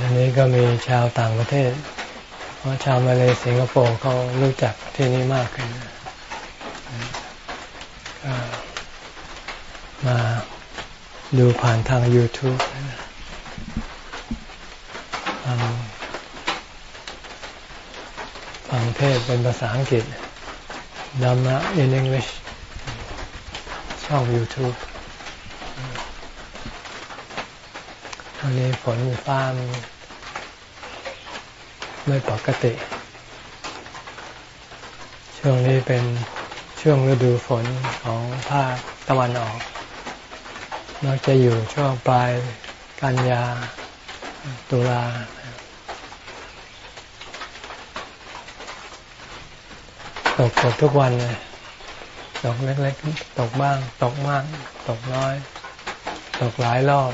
อันนี้ก็มีชาวต่างประเทศ เพราะชาวมาเลสิงคโปร์เขารู้จักที่นี่มากขึ้นมาดูผ่านทาง YouTube ฟังฟังเทศเป็นภาษาอังกฤษดัมมะ in English ช่อง YouTube วันนี้ฝนฟ้าไม่ปกติ ช่วงนี้เป็นช่วงฤดูฝนของภาคตะวันออกมักจะอยู่ช่วงปลายกันยาตุลา ตกตกทุกวันเลย ตกเล็กๆ ตกบ้าง ตกมาก ตกน้อย ตกหลายรอบ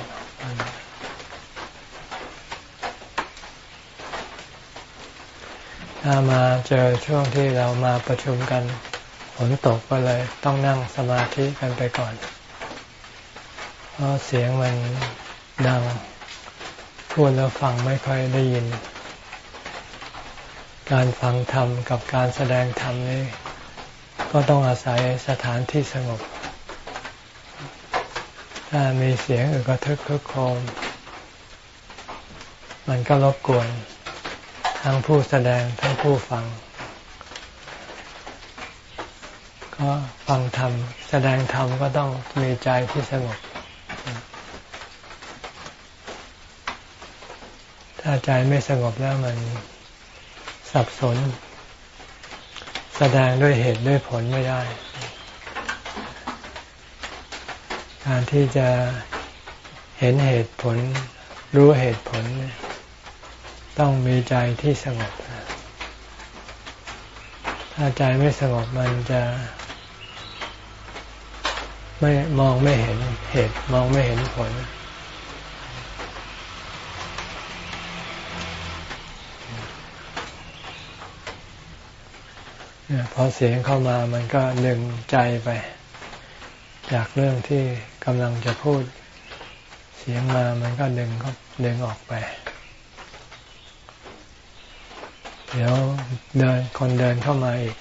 ถ้ามาเจอช่วงที่เรามาประชุมกันฝนตกก็เลย ต้องนั่งสมาธิกันไปก่อน เพราะเสียงมันดังพูดแล้วฟังไม่ค่อยได้ยิน การฟังธรรมกับการแสดงธรรมนี้ก็ต้องอาศัยสถานที่สงบ ถ้ามีเสียงอึกระทึกคึกโครมมันก็รบกวน ทั้งผู้แสดงทั้งผู้ฟัง ก็ฟังธรรม แสดงธรรมก็ต้องมีใจที่สงบ ถ้าใจไม่สงบแล้วมันสับสน แสดงด้วยเหตุด้วยผลไม่ได้ การที่จะเห็นเหตุผลรู้เหตุผล ต้องมีใจที่สงบ ถ้าใจไม่สงบมันจะ ไม่มองไม่เห็นเหตุมองไม่เห็นผล พอเสียงเข้ามามันก็ดึงใจไป จากเรื่องที่กำลังจะพูด เสียงมามันก็ดึงก็ดึงออกไป เดี๋ยวเดินคนเดินเข้ามาอีก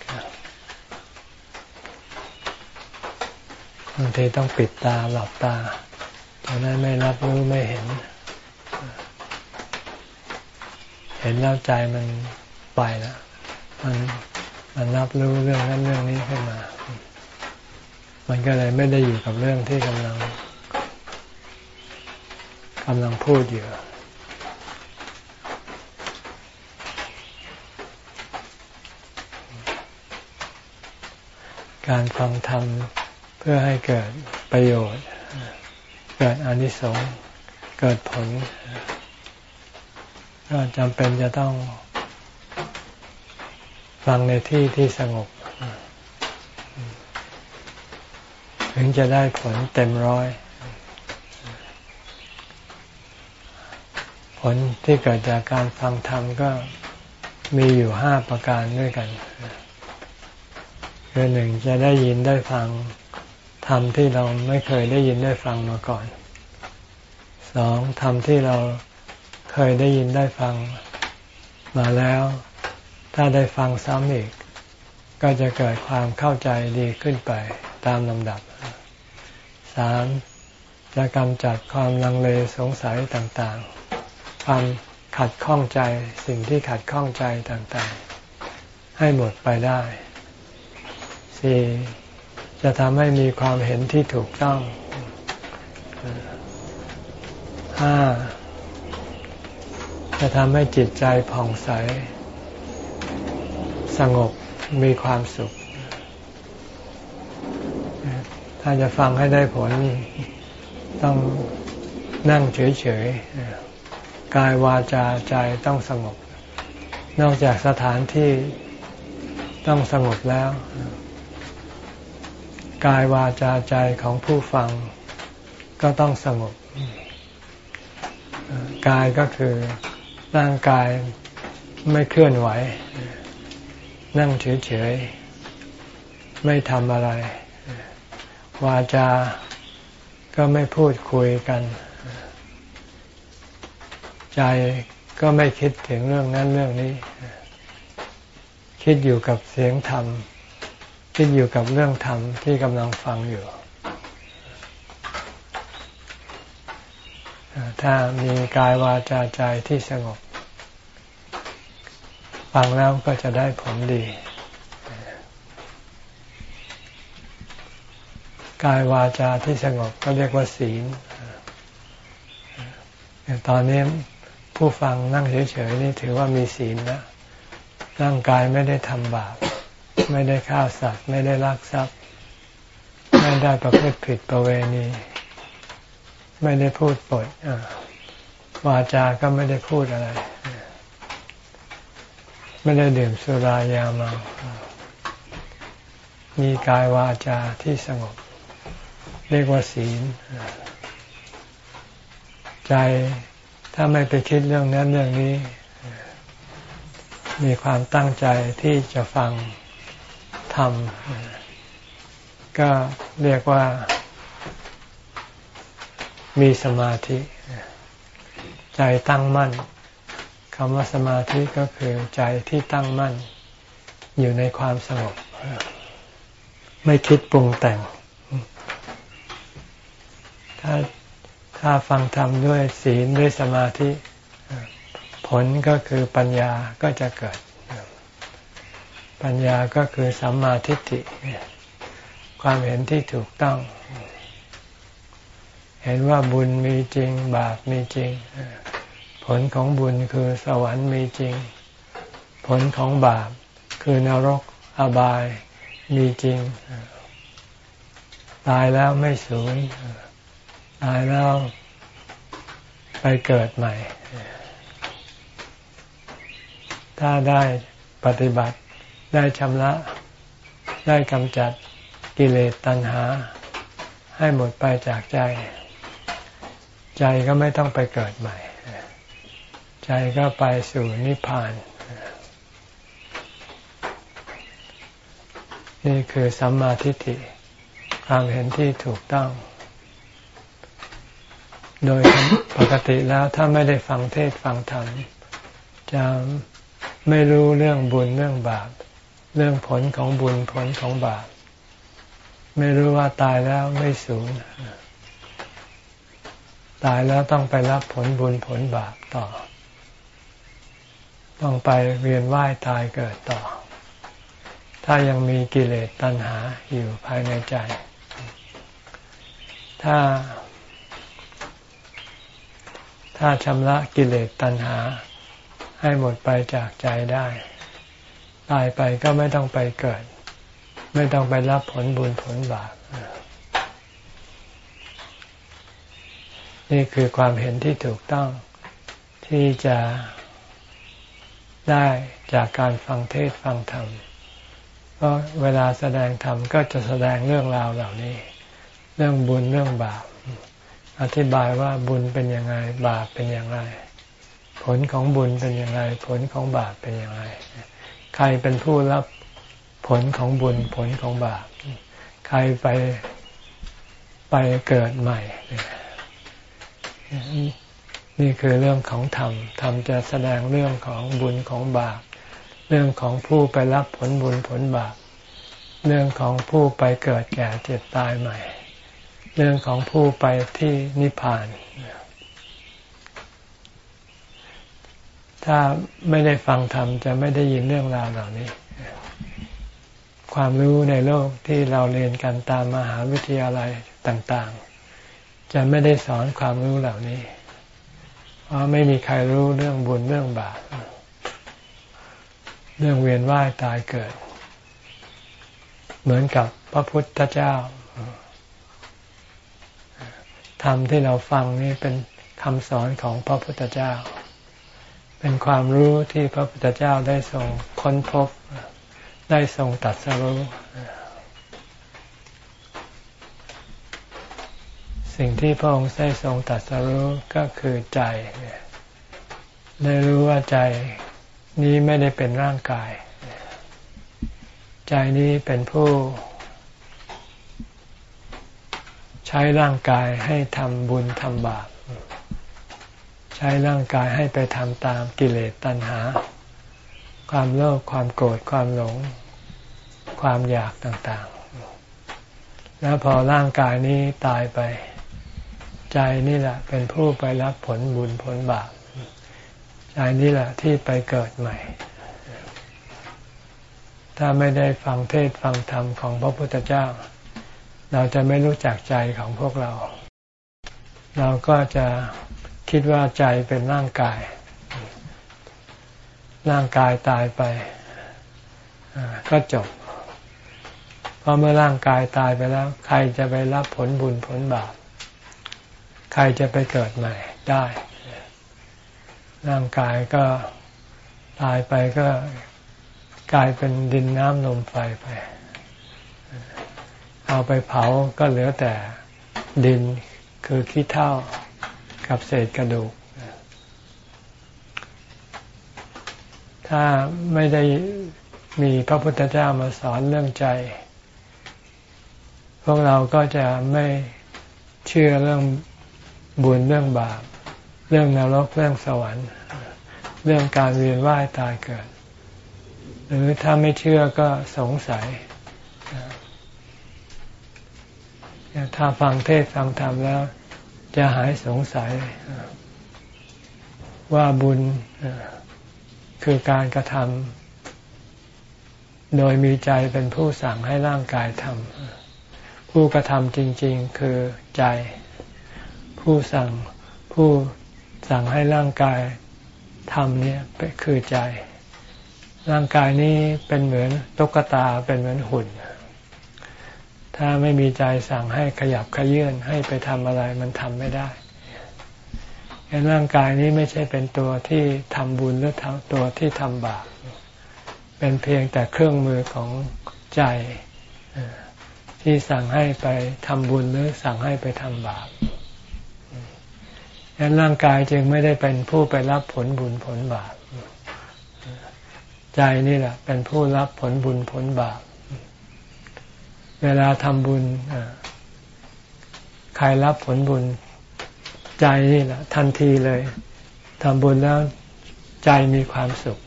บางทีต้องปิดตาหลับตาตอนนั้นไม่รับรู้ไม่เห็น เห็นแล้วใจมันไปแล้วมันมันรับรู้เรื่องนั้นเรื่องนี้ขึ้นมา มันก็เลยไม่ได้อยู่กับเรื่องที่กำลังกำลังพูดอยู่ การฟังธรรมเพื่อให้เกิดประโยชน์ เกิดอนิสงส์เกิดผล ก็จำเป็นจะต้องฟังในที่ที่สงบ ถึงจะได้ผลเต็มร้อย ผลที่เกิดจากการฟังธรรมก็มีอยู่ห้าประการด้วยกัน คือหนึ่งจะได้ยินได้ฟังธรรมที่เราไม่เคยได้ยินได้ฟังมาก่อน สองธรรมที่เราเคยได้ยินได้ฟังมาแล้ว ถ้าได้ฟังซ้ำอีก ก็จะเกิดความเข้าใจดีขึ้นไปตามลำดับสามจะกำจัดความลังเลสงสัยต่างๆ ความขัดข้องใจสิ่งที่ขัดข้องใจต่างๆ ให้หมดไปได้ สี่จะทำให้มีความเห็นที่ถูกต้องห้าจะทำให้จิตใจผ่องใส สงบมีความสุข ถ้าจะฟังให้ได้ผลต้องนั่งเฉยๆ กายวาจาใจต้องสงบ นอกจากสถานที่ต้องสงบแล้ว กายวาจาใจของผู้ฟังก็ต้องสงบ กายก็คือร่างกายไม่เคลื่อนไหว นั่งเฉยๆ ไม่ทำอะไร วาจา ก็ไม่พูดคุยกัน ใจก็ไม่คิดถึงเรื่องนั้นเรื่องนี้ คิดอยู่กับเสียงธรรม คิดอยู่กับเรื่องธรรมที่กำลังฟังอยู่ ถ้ามีกายวาจาใจที่สงบ ฟังแล้วก็จะได้ผลดี กายวาจาที่สงบก็เรียกว่าศีลตอนนี้ผู้ฟังนั่งเฉยๆนี่ถือว่ามีศีลแล้วร่างกายไม่ได้ทำบาป ไม่ได้ฆ่าสัตว์ ไม่ได้ลักทรัพย์ ไม่ได้ประพฤติผิดประเวณี ไม่ได้พูดปดวาจาก็ไม่ได้พูดอะไร ไม่ได้ดื่มสุรายาเมามีกายวาจาที่สงบ เรียกว่าศีล ใจถ้าไม่ไปคิดเรื่องนั้นเรื่องนี้ มีความตั้งใจที่จะฟัง ทำก็เรียกว่า มีสมาธิ ใจตั้งมั่นคำว่าสมาธิก็คือใจที่ตั้งมั่น อยู่ในความสงบ ไม่คิดปรุงแต่ง ถ้าถ้าฟังธรรมด้วยศีลด้วยสมาธิ ผลก็คือปัญญาก็จะเกิด ปัญญาก็คือสัมมาทิฏฐิความเห็นที่ถูกต้อง เห็นว่าบุญมีจริง บาปมีจริง ผลของบุญคือสวรรค์มีจริง ผลของบาปคือนรกอบายมีจริง ตายแล้วไม่สูญตายแล้วไปเกิดใหม่ ถ้าได้ปฏิบัติ ได้ชำระได้กำจัดกิเลสตัณหา ให้หมดไปจากใจ ใจก็ไม่ต้องไปเกิดใหม่ ใจก็ไปสู่นิพพาน นี่คือสัมมาทิฏฐิความเห็นที่ถูกต้อง โดยปกติแล้วถ้าไม่ได้ฟังเทศฟังธรรมจะไม่รู้เรื่องบุญเรื่องบาป เรื่องผลของบุญผลของบาป ไม่รู้ว่าตายแล้วไม่สูญตายแล้วต้องไปรับผลบุญผลบาปต่อ ต้องไปเวียนว่ายตายเกิดต่อ ถ้ายังมีกิเลสตัณหาอยู่ภายในใจ ถ้า ถ้าชำระกิเลสตัณหาให้หมดไปจากใจได้ ตายไปก็ไม่ต้องไปเกิด ไม่ต้องไปรับผลบุญผลบาปนี่คือความเห็นที่ถูกต้องที่จะได้จากการฟังเทศฟังธรรม เพราะเวลาแสดงธรรมก็จะแสดงเรื่องราวเหล่านี้ เรื่องบุญเรื่องบาป อธิบายว่าบุญเป็นยังไง บาปเป็นอย่างไร ผลของบุญเป็นอย่างไร ผลของบาปเป็นอย่างไร ใครเป็นผู้รับผลของบุญผลของบาป ใครไปไปเกิดใหม่ นี่คือเรื่องของธรรม ธรรมจะแสดงเรื่องของบุญของบาป เรื่องของผู้ไปรับผลบุญผลบาป เรื่องของผู้ไปเกิดแก่เจ็บตายใหม่ เรื่องของผู้ไปที่นิพพาน ถ้าไม่ได้ฟังธรรมจะไม่ได้ยินเรื่องราวเหล่านี้ ความรู้ในโลกที่เราเรียนกันตามมหาวิทยาลัยต่าง ๆ จะไม่ได้สอนความรู้เหล่านี้ เพราะไม่มีใครรู้เรื่องบุญเรื่องบาปเรื่องเวียนว่ายตายเกิด เหมือนกับพระพุทธเจ้าธรรมที่เราฟังนี่เป็นคำสอนของพระพุทธเจ้า เป็นความรู้ที่พระพุทธเจ้าได้ทรงค้นพบ ได้ทรงตัดสรู้สิ่งที่พระองค์ได้ทรงตัดสรู้ก็คือใจได้รู้ว่าใจนี้ไม่ได้เป็นร่างกาย ใจนี้เป็นผู้ ใช้ร่างกายให้ทำบุญทำบาป ช้ร่างกายให้ไปทำตามกิเลสตัณหา ความโลภความโกรธความหลง ความอยากต่างๆ แล้วพอร่างกายนี้ตายไป ใจนี่แหละ เป็นผู้ไปรับผลบุญผลบาปใจนี่แหละที่ไปเกิดใหม่ ถ้าไม่ได้ฟังเทศฟังธรรมของพระพุทธเจ้า เราจะไม่รู้จักใจของพวกเรา เราก็จะ คิดว่าใจเป็นร่างกาย ร่างกายตายไปก็จบ เพราะเมื่อร่างกายตายไปแล้ว ใครจะไปรับผลบุญผลบาป ใครจะไปเกิดใหม่ได้ ร่างกายก็ตายไปก็กลายเป็นดินน้ำลมไฟไป เอาไปเผาก็เหลือแต่ดินคือขี้เถ้า กับเศษกระดูก ถ้าไม่ได้มีพระพุทธเจ้ามาสอนเรื่องใจ พวกเราก็จะไม่เชื่อเรื่องบุญเรื่องบาป เรื่องนรกเรื่องสวรรค์ เรื่องการเวียนว่ายตายเกิด หรือถ้าไม่เชื่อก็สงสัยถ้าฟังเทศฟังธรรมแล้ว จะหายสงสัยว่าบุญคือการกระทำโดยมีใจเป็นผู้สั่งให้ร่างกายทำผู้กระทำจริง ๆ คือใจ ผู้สั่งผู้สั่งให้ร่างกายทำเนี่ยคือใจ ร่างกายนี้เป็นเหมือนตุ๊กตาเป็นเหมือนหุ่น ถ้าไม่มีใจสั่งให้ขยับขยื่นให้ไปทำอะไรมันทำไม่ได้ร่างกายนี้ไม่ใช่เป็นตัวที่ทำบุญหรือตัวที่ทำบาป เป็นเพียงแต่เครื่องมือของใจที่สั่งให้ไปทำบุญหรือสั่งให้ไปทำบาปฉะนั้นร่างกายจึงไม่ได้เป็นผู้ไปรับผลบุญผลบาป ใจนี่แหละเป็นผู้รับผลบุญผลบาป เวลาทำบุญใครรับผลบุญใจนี่แหละทันทีเลยทำบุญแล้วใจมีความสุข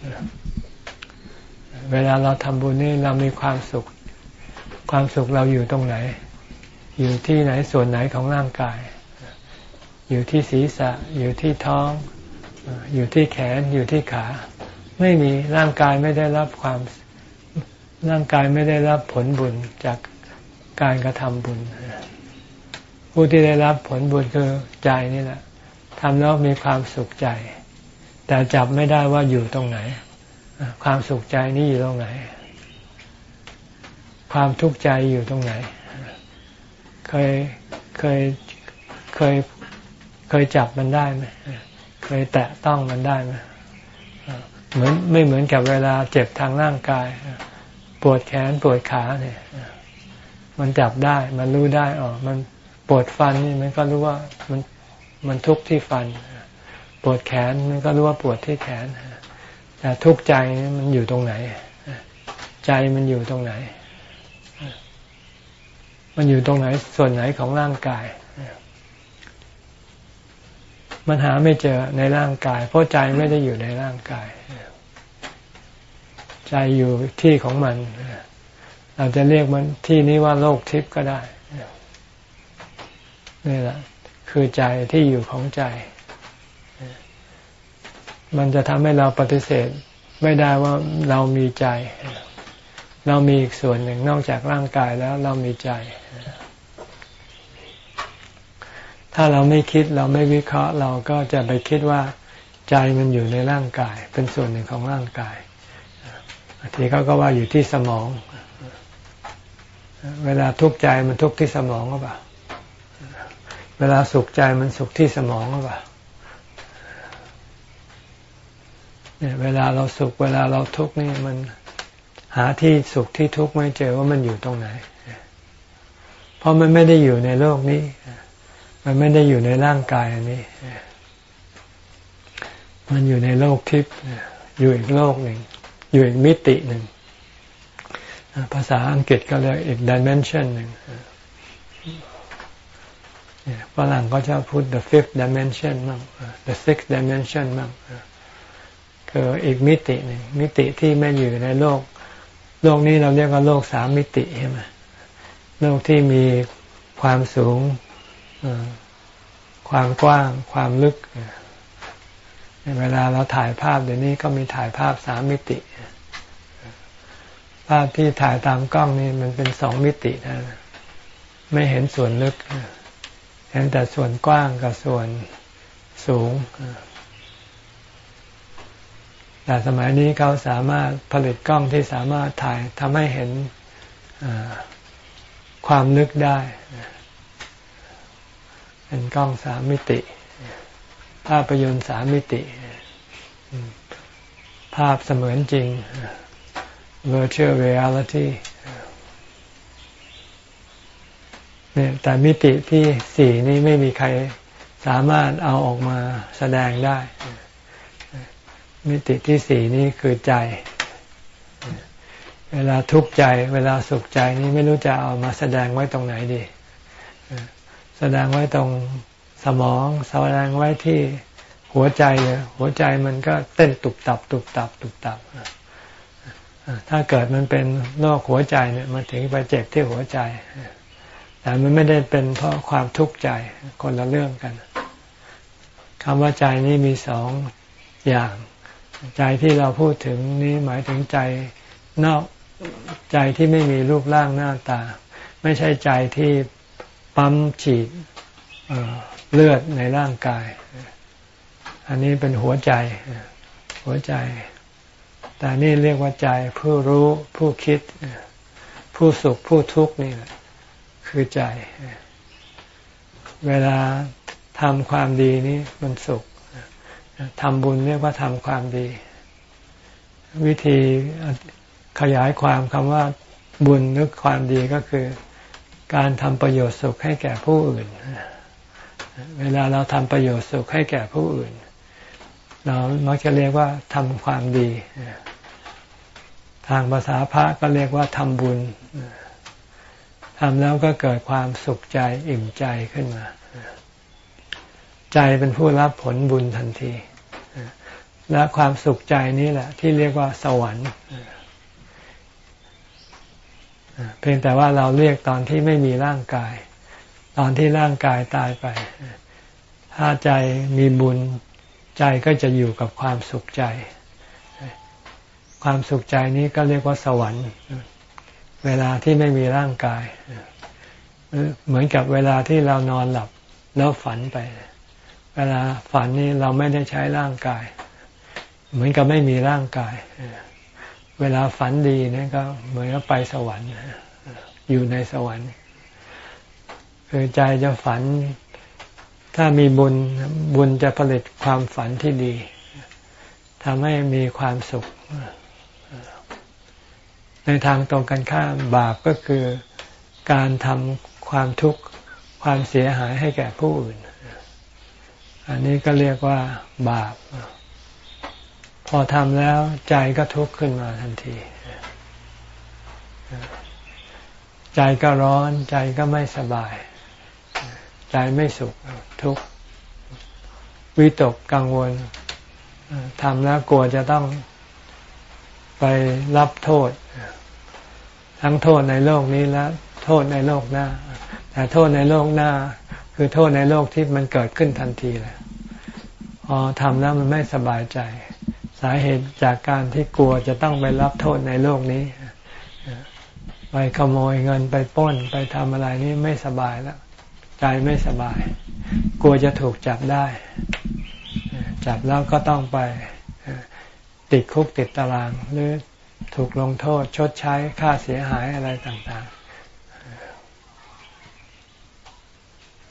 เวลาเราทำบุญนี่เรามีความสุข ความสุขเราอยู่ตรงไหน อยู่ที่ไหนส่วนไหนของร่างกาย อยู่ที่ศีรษะ อยู่ที่ท้อง อยู่ที่แขน อยู่ที่ขา ไม่มีร่างกายไม่ได้รับความ ร่างกายไม่ได้รับผลบุญจาก การกระทำบุญ ผู้ที่ได้รับผลบุญคือใจนี่แหละทำแล้วมีความสุขใจ แต่จับไม่ได้ว่าอยู่ตรงไหน ความสุขใจนี่อยู่ตรงไหน ความทุกข์ใจอยู่ตรงไหน เคยเคยเคยเคยจับมันได้ไหมเคยแตะต้องมันได้ไหมเหมือนไม่เหมือนกับเวลาเจ็บทางร่างกาย ปวดแขนปวดขาเนี่ย มันจับได้ มันรู้ได้อ๋อมันปวดฟันนี่มันก็รู้ว่ามันมันทุกข์ที่ฟัน ปวดแขนมันก็รู้ว่าปวดที่แขนแต่ทุกข์ใจมันอยู่ตรงไหน ใจมันอยู่ตรงไหน มันอยู่ตรงไหนส่วนไหนของร่างกาย มันหาไม่เจอในร่างกาย เพราะใจไม่ได้อยู่ในร่างกาย ใจอยู่ที่ของมัน เราจะเรียกมันที่นี้ว่าโลกทิพย์ก็ได้นี่แหละ คือใจที่อยู่ของใจ มันจะทำให้เราปฏิเสธไม่ได้ว่าเรามีใจ เรามีอีกส่วนหนึ่งนอกจากร่างกายแล้วเรามีใจ ถ้าเราไม่คิดเราไม่วิเคราะห์ เราก็จะไปคิดว่า ใจมันอยู่ในร่างกาย เป็นส่วนหนึ่งของร่างกายทีเขาก็ว่าอยู่ที่สมอง เวลาทุกข์ใจมันทุกข์ที่สมองหรือเปล่าเวลาสุขใจมันสุขที่สมองหรือเปล่าเนี่ยเวลาเราสุขเวลาเราทุกข์นี่มันหาที่สุขที่ทุกข์ไม่เจอว่ามันอยู่ตรงไหน เพราะมันไม่ได้อยู่ในโลกนี้ มันไม่ได้อยู่ในร่างกายอันนี้ มันอยู่ในโลกทิพย์อยู่อีกโลกหนึ่ง อยู่อีกมิติหนึ่ง ภาษาอังกฤษก็เรียกอีกดิเมนชันหนึ่งฝรั่งก็จะพูด the fifth dimension มั่ง the sixth dimension มั่งคืออีกมิติหนึ่งมิติที่ไม่อยู่ในโลก โลกนี้เราเรียกว่าโลกสามมิติใช่ไหมโลกที่มีความสูงความกว้าง ความลึก เวลาเราถ่ายภาพเดี๋ยวนี้ก็มีถ่ายภาพสามมิติ ภาพที่ถ่ายตามกล้องนี่มันเป็นสองมิตินะไม่เห็นส่วนลึก เห็นแต่ส่วนกว้างกับส่วนสูง แต่สมัยนี้เขาสามารถผลิตกล้องที่สามารถถ่ายทำให้เห็นความลึกได้เป็นกล้องสามมิติ ภาพยนตร์สามมิติ ภาพเสมือนจริง virtual reality เนี่ยแต่มิติที่สี่นี้ไม่มีใครสามารถเอาออกมาแสดงได้ มิติที่สี่นี้คือใจ เวลาทุกข์ใจ เวลาสุขใจนี้ไม่รู้จะเอามาแสดงไว้ตรงไหนดี แสดงไว้ตรงสมอง แสดงไว้ที่หัวใจเลยหัวใจมันก็เต้นตุบตับ ตุบตับ ตุบตับ ถ้าเกิดมันเป็นโรคหัวใจเนี่ยมันถึงไปเจ็บที่หัวใจ แต่มันไม่ได้เป็นเพราะความทุกข์ใจคนละเรื่องกันคำว่าใจนี้มีสองอย่าง ใจที่เราพูดถึงนี้หมายถึงใจนอกใจที่ไม่มีรูปร่างหน้าตา ไม่ใช่ใจที่ปั๊มฉีดเเลือดในร่างกาย อันนี้เป็นหัวใจหัวใจ แต่นี่เรียกว่าใจผู้รู้ผู้คิด ผู้สุขผู้ทุกข์นี่แหละคือใจ เวลาทำความดีนี้มันสุขทำบุญเรียกว่าทำความดี วิธีขยายความคำว่าบุญนึกความดีก็คือ การทำประโยชน์สุขให้แก่ผู้อื่น เวลาเราทำประโยชน์สุขให้แก่ผู้อื่น เรามักจะเรียกว่าทำความดี ทางภาษาพระก็เรียกว่าทำบุญทำแล้วก็เกิดความสุขใจอิ่มใจขึ้นมา ใจเป็นผู้รับผลบุญทันที และความสุขใจนี้แหละ ที่เรียกว่าสวรรค์เพียงแต่ว่าเราเรียกตอนที่ไม่มีร่างกาย ตอนที่ร่างกายตายไป ถ้าใจมีบุญ ใจก็จะอยู่กับความสุขใจ ความสุขใจนี้ก็เรียกว่าสวรรค์ เวลาที่ไม่มีร่างกาย เหมือนกับเวลาที่เรานอนหลับแล้วฝันไป เวลาฝันนี้เราไม่ได้ใช้ร่างกาย เหมือนกับไม่มีร่างกาย เวลาฝันดีนี่ก็เหมือนกับไปสวรรค์ อยู่ในสวรรค์คือใจจะฝัน ถ้ามีบุญบุญจะผลิตความฝันที่ดีทำให้มีความสุข ในทางตรงกันข้ามบาปก็คือการทำความทุกข์ความเสียหายให้แก่ผู้อื่น อันนี้ก็เรียกว่าบาป พอทำแล้วใจก็ทุกข์ขึ้นมาทันที ใจก็ร้อนใจก็ไม่สบาย ใจไม่สุข ทุกข์วิตกกังวลทำแล้วกลัวจะต้องไปรับโทษ ทั้งโทษในโลกนี้และโทษในโลกหน้า แต่โทษในโลกหน้า คือโทษในโลกที่มันเกิดขึ้นทันทีแหละพอทำแล้วมันไม่สบายใจ สาเหตุจากการที่กลัวจะต้องไปรับโทษในโลกนี้ไปขโมยเงินไปป้นไปทำอะไรนี่ไม่สบายแล้วใจไม่สบาย กลัวจะถูกจับได้ จับแล้วก็ต้องไปติดคุกติดตาราง หรือถูกลงโทษชดใช้ค่าเสียหายอะไรต่างๆ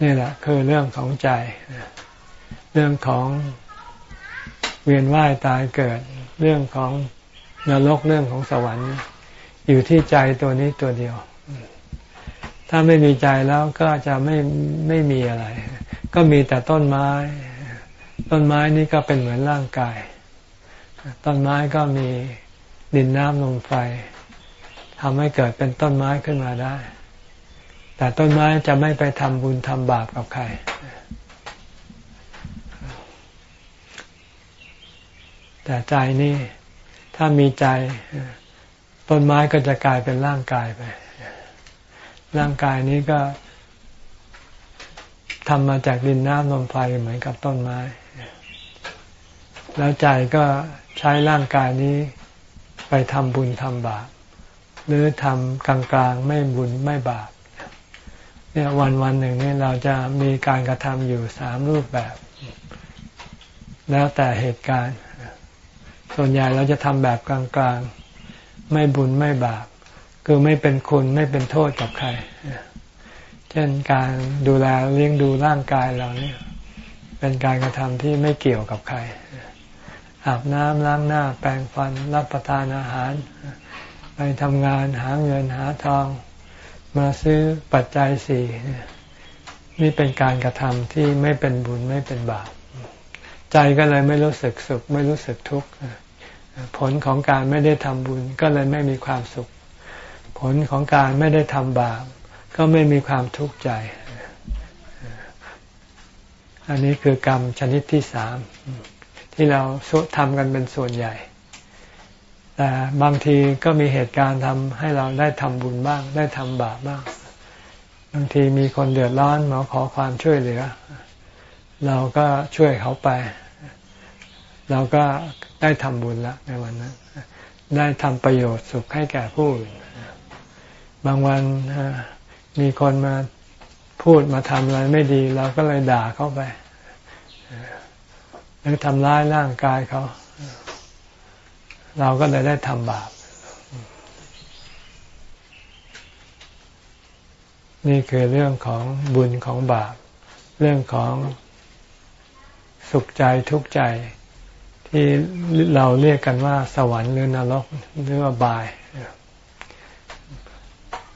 นี่แหละคือเรื่องของใจ เรื่องของเวียนว่ายตายเกิด เรื่องของนรกเรื่องของสวรรค์ อยู่ที่ใจตัวนี้ตัวเดียว ถ้าไม่มีใจแล้วก็จะไม่ไม่มีอะไร ก็มีแต่ต้นไม้ ต้นไม้นี่ก็เป็นเหมือนร่างกาย ต้นไม้ก็มีดินน้ำลมไฟทำให้เกิดเป็นต้นไม้ขึ้นมาได้ แต่ต้นไม้จะไม่ไปทำบุญทำบาปกับใคร แต่ใจนี่ถ้ามีใจ ต้นไม้ก็จะกลายเป็นร่างกายไป ร่างกายนี้ก็ทำมาจากดินน้ำลมไฟเหมือนกับต้นไม้ แล้วใจก็ใช้ร่างกายนี้ไปทำบุญทำบาป หรือทำกลางๆไม่บุญไม่บาปเนี่ยวันวันหนึ่งนี่เราจะมีการกระทำอยู่สามรูปแบบ แล้วแต่เหตุการณ์ ส่วนใหญ่เราจะทำแบบกลางๆ ไม่บุญไม่บาป คือไม่เป็นคุณไม่เป็นโทษกับใคร เช่นการดูแลเลี้ยงดูร่างกายเราเนี่ย เป็นการกระทำที่ไม่เกี่ยวกับใคร อาบน้ำล้างหน้า แปรงฟันรับประทานอาหาร ไปทำงานหาเงินหาทอง มาซื้อปัจจัยสี่นี่เป็นการกระทำที่ไม่เป็นบุญไม่เป็นบาปใจก็เลยไม่รู้สึกสุข ไม่รู้สึกทุกข์ผลของการไม่ได้ทำบุญก็เลยไม่มีความสุข ลของการไม่ได้ทำบาปก็ไม่มีความทุกข์ใจ อันนี้คือกรรมชนิดที่สามที่เราทำกันเป็นส่วนใหญ่ แต่บางทีก็มีเหตุการณ์ทำให้เราได้ทำบุญบ้าง ได้ทำบาปบ้าง บางทีมีคนเดือดร้อนมาขอความช่วยเหลือ เราก็ช่วยเขาไป เราก็ได้ทำบุญล้วในวันนั้น ได้ทำประโยชน์สุขให้แก่ผู้อื่น บางวันมีคนมาพูดมาทำอะไรไม่ดี เราก็เลยด่าเขาไปหรือทำร้ายร่างกายเขา เราก็เลยได้ทำบาป นี่คือเรื่องของบุญของบาป เรื่องของสุขใจทุกข์ใจ ที่เราเรียกกันว่าสวรรค์หรือนรกหรือว่าบาย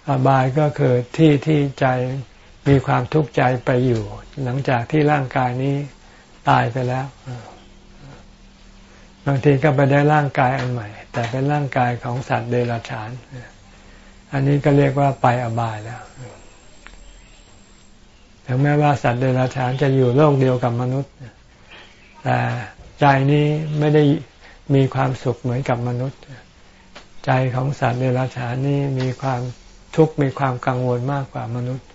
อบายก็คือที่ที่ใจมีความทุกข์ใจไปอยู่ หลังจากที่ร่างกายนี้ตายไปแล้ว บางทีก็ไปได้ร่างกายอันใหม่ แต่เป็นร่างกายของสัตว์เดรัจฉาน อันนี้ก็เรียกว่าไปอบายแล้วถึงแม้ว่าสัตว์เดรัจฉานจะอยู่โลกเดียวกับมนุษย์ แต่ใจนี้ไม่ได้มีความสุขเหมือนกับมนุษย์ ใจของสัตว์เดรัจฉานนี่มีความ ทุกข์มีความกังวลมากกว่ามนุษย์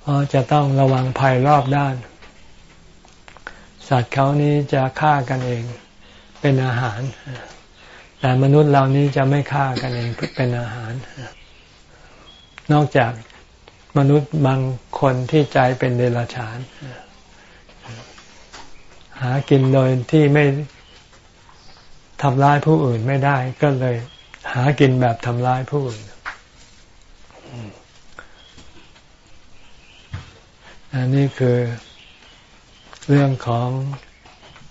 เพราะจะต้องระวังภัยรอบด้าน สัตว์เขานี้จะฆ่ากันเองเป็นอาหาร แต่มนุษย์เรานี้จะไม่ฆ่ากันเองเป็นอาหาร นอกจากมนุษย์บางคนที่ใจเป็นเดรัจฉาน หากินโดยที่ไม่ทำร้ายผู้อื่นไม่ได้ ก็เลยหากินแบบทำร้ายผู้อื่น อันนี้คือเรื่องของ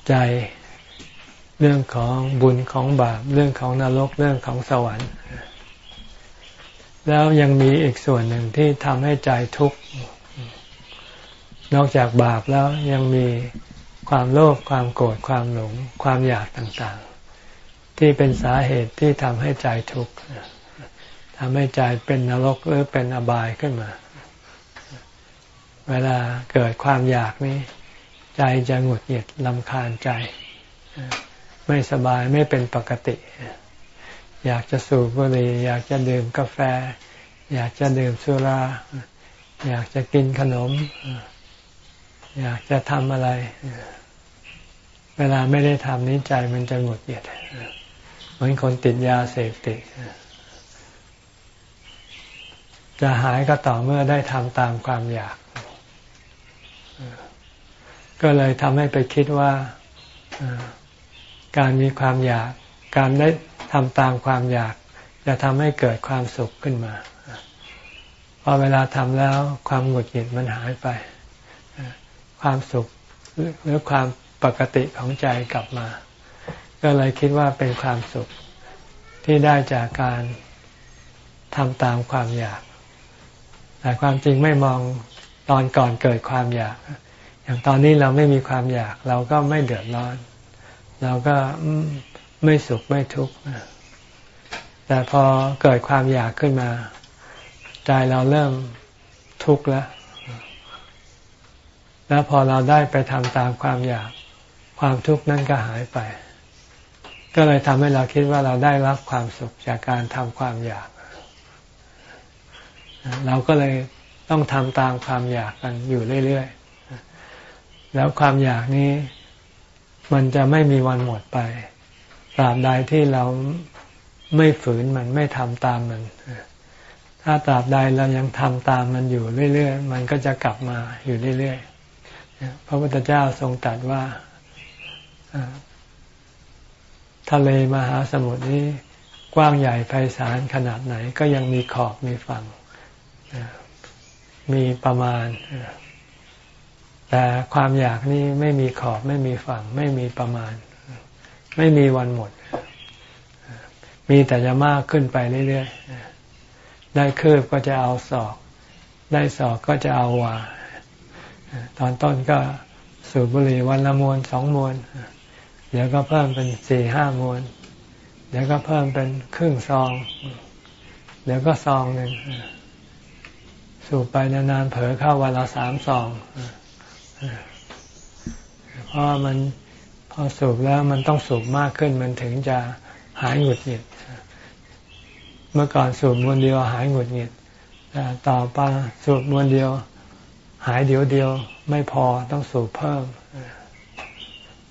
ใจ เรื่องของบุญของบาป เรื่องของนรก เรื่องของสวรรค์ แล้วยังมีอีกส่วนหนึ่งที่ทำให้ใจทุกข์ นอกจากบาปแล้วยังมีความโลภ ความโกรธ ความหลง ความอยากต่างๆ ที่เป็นสาเหตุที่ทำให้ใจทุกข์ทำให้ใจเป็นนรกหรือเป็นอบายขึ้นมา เวลาเกิดความอยากนี้ ใจจะหงุดหงิดลำคาญใจ ไม่สบายไม่เป็นปกติ อยากจะสูบบุหรี่อยากจะดื่มกาแฟ อยากจะดื่มสุรา อยากจะกินขนม อยากจะทำอะไร เวลาไม่ได้ทำนี้ใจมันจะหงุดหงิดเหมือนคนติดยาเสพติดจะหายก็ต่อเมื่อได้ทำตามความอยาก ก็เลยทำให้ไปคิดว่าการมีความอยาก การได้ทำตามความอยาก จะทำให้เกิดความสุขขึ้นมาพอเวลาทำแล้วความหงุดหงิดมันหายไป ความสุขหรือความปกติของใจกลับมา ก็เลยคิดว่าเป็นความสุขที่ได้จากการทำตามความอยาก แต่ความจริงไม่มองตอนก่อนเกิดความอยาก อย่างตอนนี้เราไม่มีความอยาก เราก็ไม่เดือดร้อน เราก็ไม่สุขไม่ทุกข์แต่พอเกิดความอยากขึ้นมาใจเราเริ่มทุกข์แล้ว แล้วพอเราได้ไปทำตามความอยาก ความทุกข์นั้นก็หายไป ก็เลยทำให้เราคิดว่าเราได้รับความสุขจากการทำความอยาก เราก็เลยต้องทำตามความอยากกันอยู่เรื่อยๆ แล้วความอยากนี้ มันจะไม่มีวันหมดไปตราบใดที่เราไม่ฝืนมันไม่ทำตามมัน ถ้าตราบใดเรายังทำตามมันอยู่เรื่อยๆ มันก็จะกลับมาอยู่เรื่อยๆ พระพุทธเจ้าทรงตรัสว่าทะเลมหาสมุทรนี้กว้างใหญ่ไพศาลขนาดไหนก็ยังมีขอบมีฝั่งมีประมาณ แต่ความอยากนี้ไม่มีขอบไม่มีฝั่ง ไม่มีประมาณ ไม่มีวันหมด มีแต่จะมากขึ้นไปเรื่อยๆ ได้คืบก็จะเอาศอก ได้ศอกก็จะเอาวา ตอนต้นก็สูบบุหรี่วันละมวนสองมวน เดี๋ยวก็เพิ่มเป็นสี่ห้ามวน เดี๋ยวก็เพิ่มเป็นครึ่งซอง เดี๋ยวก็ซองหนึ่ง สูบไปนานๆเผลอเข้าวันละสามซอง เพราะมันพอสูบแล้วมันต้องสูบมากขึ้นมันถึงจะหายหงุดหงิด เมื่อก่อนสูบมวนเดียวหายหงุดหงิดแต่ต่อไปสูบมวนเดียว หายเดียวเดียว ไม่พอต้องสูบเพิ่ม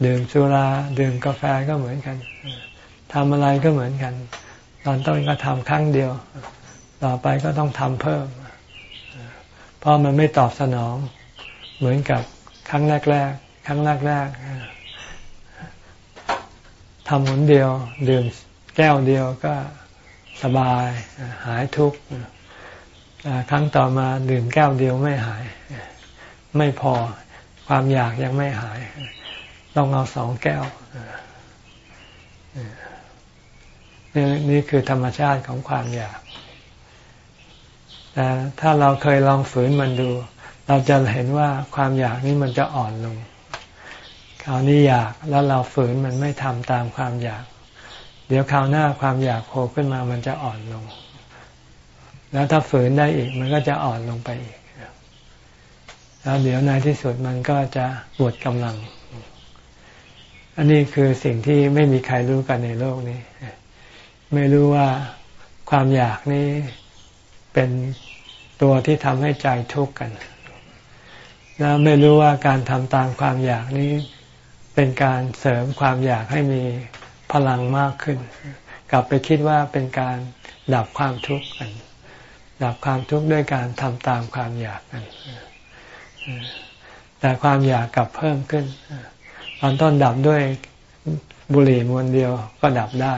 ดื่มสุราดื่มกาแฟก็เหมือนกันทำอะไรก็เหมือนกัน ตอนต้นก็ทำครั้งเดียว ต่อไปก็ต้องทำเพิ่ม เพราะมันไม่ตอบสนอง เหมือนกับ ครั้งแรกๆครั้งแรกๆทำหนเดียว ดื่มแก้วเดียวก็สบายหายทุกข์ครั้งต่อมาดื่มแก้วเดียวไม่หาย ไม่พอความอยากยังไม่หาย ต้องเอาสองแก้วนี่คือธรรมชาติของความอยากแต่ถ้าเราเคยลองฝืนมันดู เราจะเห็นว่าความอยากนี้มันจะอ่อนลง คราวนี้อยากแล้วเราฝืนมันไม่ทำตามความอยาก เดี๋ยวคราวหน้าความอยากโผล่ขึ้นมามันจะอ่อนลง แล้วถ้าฝืนได้อีกมันก็จะอ่อนลงไปอีก แล้วเดี๋ยวในที่สุดมันก็จะหมดกำลัง อันนี้คือสิ่งที่ไม่มีใครรู้กันในโลกนี้ ไม่รู้ว่าความอยากนี้เป็นตัวที่ทำให้ใจทุกข์กัน แล้วไม่รู้ว่าการทำตามความอยากนี้ เป็นการเสริมความอยากให้มีพลังมากขึ้น กลับไปคิดว่าเป็นการดับความทุกข์กัน ดับความทุกข์ด้วยการทำตามความอยากกันแต่ความอยากกลับเพิ่มขึ้นตอนต้นดับด้วยบุหรี่มวนเดียวก็ดับได้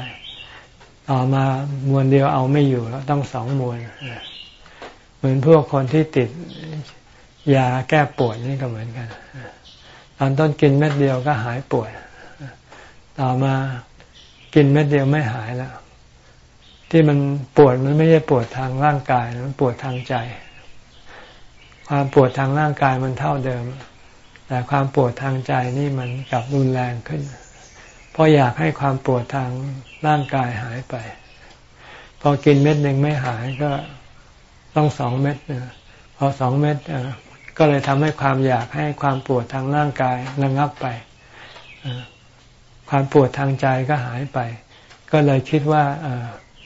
ต่อมามวนเดียวเอาไม่อยู่แล้วต้องสองมวนเหมือนพวกคนที่ติด ยาแก้ปวดนี่ก็เหมือนกัน ตอนต้นกินเม็ดเดียวก็หายปวด ต่อมากินเม็ดเดียวไม่หายแล้ว ที่มันปวดมันไม่ใช่ปวดทางร่างกายมันปวดทางใจ ความปวดทางร่างกายมันเท่าเดิม แต่ความปวดทางใจนี่มันกลับรุนแรงขึ้น เพราะอยากให้ความปวดทางร่างกายหายไป พอกินเม็ดหนึ่งไม่หายก็ต้องสองเม็ดพอสองเม็ด ก็เลยทำให้ความอยากให้ความปวดทางร่างกายระงับไป ความปวดทางใจก็หายไป ก็เลยคิดว่า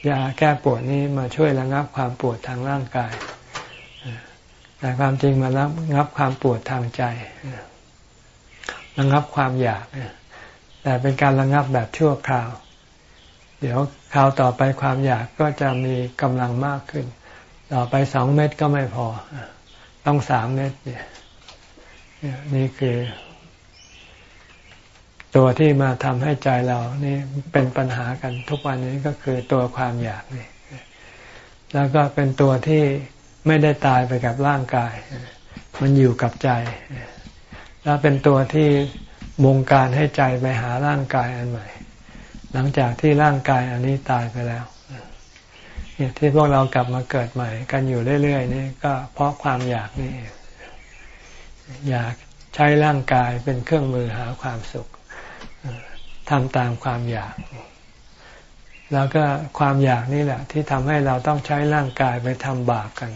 ยาแก้ปวดนี้มาช่วยระงับความปวดทางร่างกาย แต่ความจริงมาระงับความปวดทางใจ ระงับความอยาก แต่เป็นการระงับแบบชั่วคราว เดี๋ยวคราวต่อไปความอยากก็จะมีกำลังมากขึ้น ต่อไปสองเม็ดก็ไม่พอ ต้องสามเม็ดเนี่ยนี่คือ ตัวที่มาทำให้ใจเรา นี่เป็นปัญหากันทุกวันนี้ก็คือตัวความอยากนี่แล้วก็เป็นตัวที่ไม่ได้ตายไปกับร่างกาย มันอยู่กับใจ แล้วเป็นตัวที่บงการให้ใจไปหาร่างกายอันใหม่ หลังจากที่ร่างกายอันนี้ตายไปแล้ว ที่พวกเรากลับมาเกิดใหม่ กันอยู่เรื่อยๆนี่ก็เพราะความอยากนี่อยากใช้ร่างกายเป็นเครื่องมือหาความสุขทำตามความอยาก แล้วก็ความอยากนี่แหละ ที่ทำให้เราต้องใช้ร่างกายไปทำบาปกัน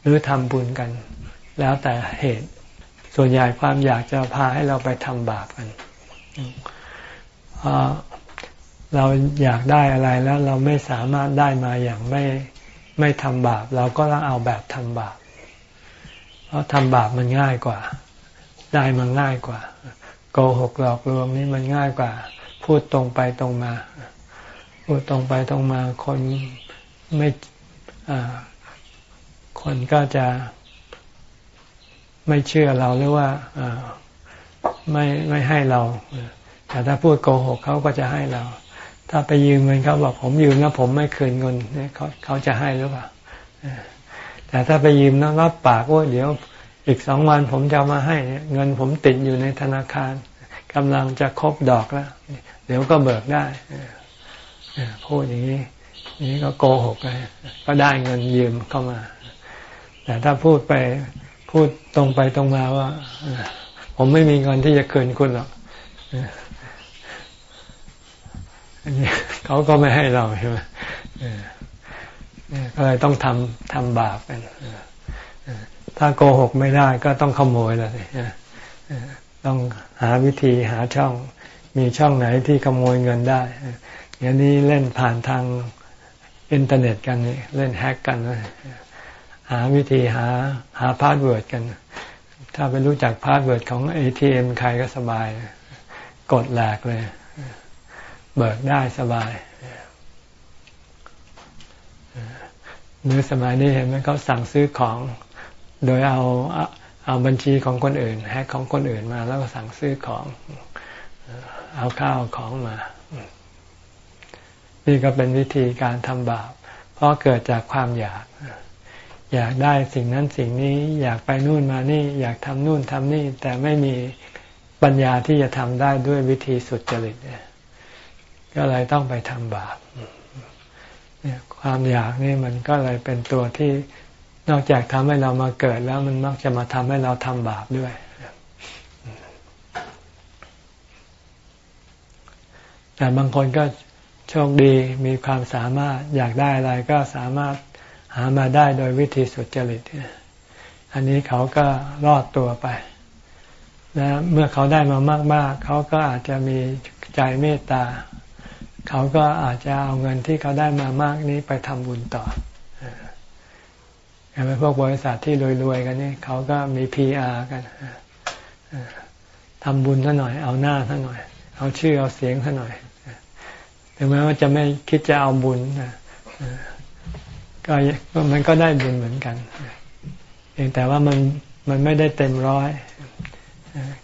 หรือทำบุญกัน แล้วแต่เหตุ ส่วนใหญ่ความอยากจะพาให้เราไปทำบาปกัน เราะเราอยากได้อะไรแล้วเราไม่สามารถได้มาอย่างไม่ไม่ทำบาป เราก็ต้องเอาแบบทำบาป เพราะทำบาปมันง่ายกว่า ได้มันง่ายกว่า โกหกหลอกลวงนี่มันง่ายกว่า พูดตรงไปตรงมา พูดตรงไปตรงมา คนไม่คนก็จะไม่เชื่อเราหรือว่าไม่ไม่ให้เราแต่ถ้าพูดโกหกเขาก็จะให้เรา ถ้าไปยืมเงินเขาบอกผมยืมแล้วผมไม่คืนเงินเขาเขาจะให้หรือเปล่าแต่ถ้าไปยืมแล้วรับปากว่าเดี๋ยวอีกสองวันผมจะมาให้เงินผมติดอยู่ในธนาคารกำลังจะครบดอกแล้ว เดี๋ยวก็เบิกได้พูดอย่างนี้นี้ก็โกหกเลยก็ได้เงินยืมเข้ามา แต่ถ้าพูดไปพูดตรงไปตรงมาว่าผมไม่มีเงินที่จะคืนคุณหรอก เขาก็ไม่ให้เราใช่ไหมก็เลยต้องทำทำบาปกันถ้าโกหกไม่ได้ก็ต้องขโมยเลยต้องหาวิธีหาช่อง มีช่องไหนที่ขโมยเงินได้อย่างนี้เล่นผ่านทางอินเทอร์เน็ตกันนี่เล่น hack กันหาวิธีหาหา password กัน ถ้าไปรู้จัก password ของเอทีเอ็มใครก็สบาย กดแหลกเลย เบิกได้สบาย หรือสมัยนี้เห็นไหมเขาสั่งซื้อของโดยเอาเอาบัญชีของคนอื่นแฮกของคนอื่นมา แล้วก็สั่งซื้อของเอาข้าวของมา นี่ก็เป็นวิธีการทำบาป เพราะเกิดจากความอยาก อยากได้สิ่งนั้นสิ่งนี้ อยากไปนู่นมานี่ อยากทำนู่นทำนี่ แต่ไม่มีปัญญาที่จะทำได้ด้วยวิธีสุดจริตเนี่ย ก็เลยต้องไปทำบาปเนี่ยความอยากนี่มันก็เลยเป็นตัวที่นอกจากทำให้เรามาเกิดแล้วมันมักจะมาทำให้เราทำบาปด้วยแต่บางคนก็โชคดีมีความสามารถอยากได้อะไรก็สามารถหามาได้โดยวิธีสุจริต อันนี้เขาก็รอดตัวไป และเมื่อเขาได้มามาก ๆ เขาก็อาจจะมีใจเมตตา เขาก็อาจจะเอาเงินที่เขาได้มามากนี้ไปทำบุญต่ออย่างพวกบริษัทที่รวยๆกันนี่เขาก็มีพีอากันทำบุญซะหน่อย เอาหน้าซะหน่อย เอาชื่อเอาเสียงซะหน่อยถึงแม้ว่าจะไม่คิดจะเอาบุญก็มันก็ได้บุญเหมือนกันเองแต่ว่ามันมันไม่ได้เต็มร้อย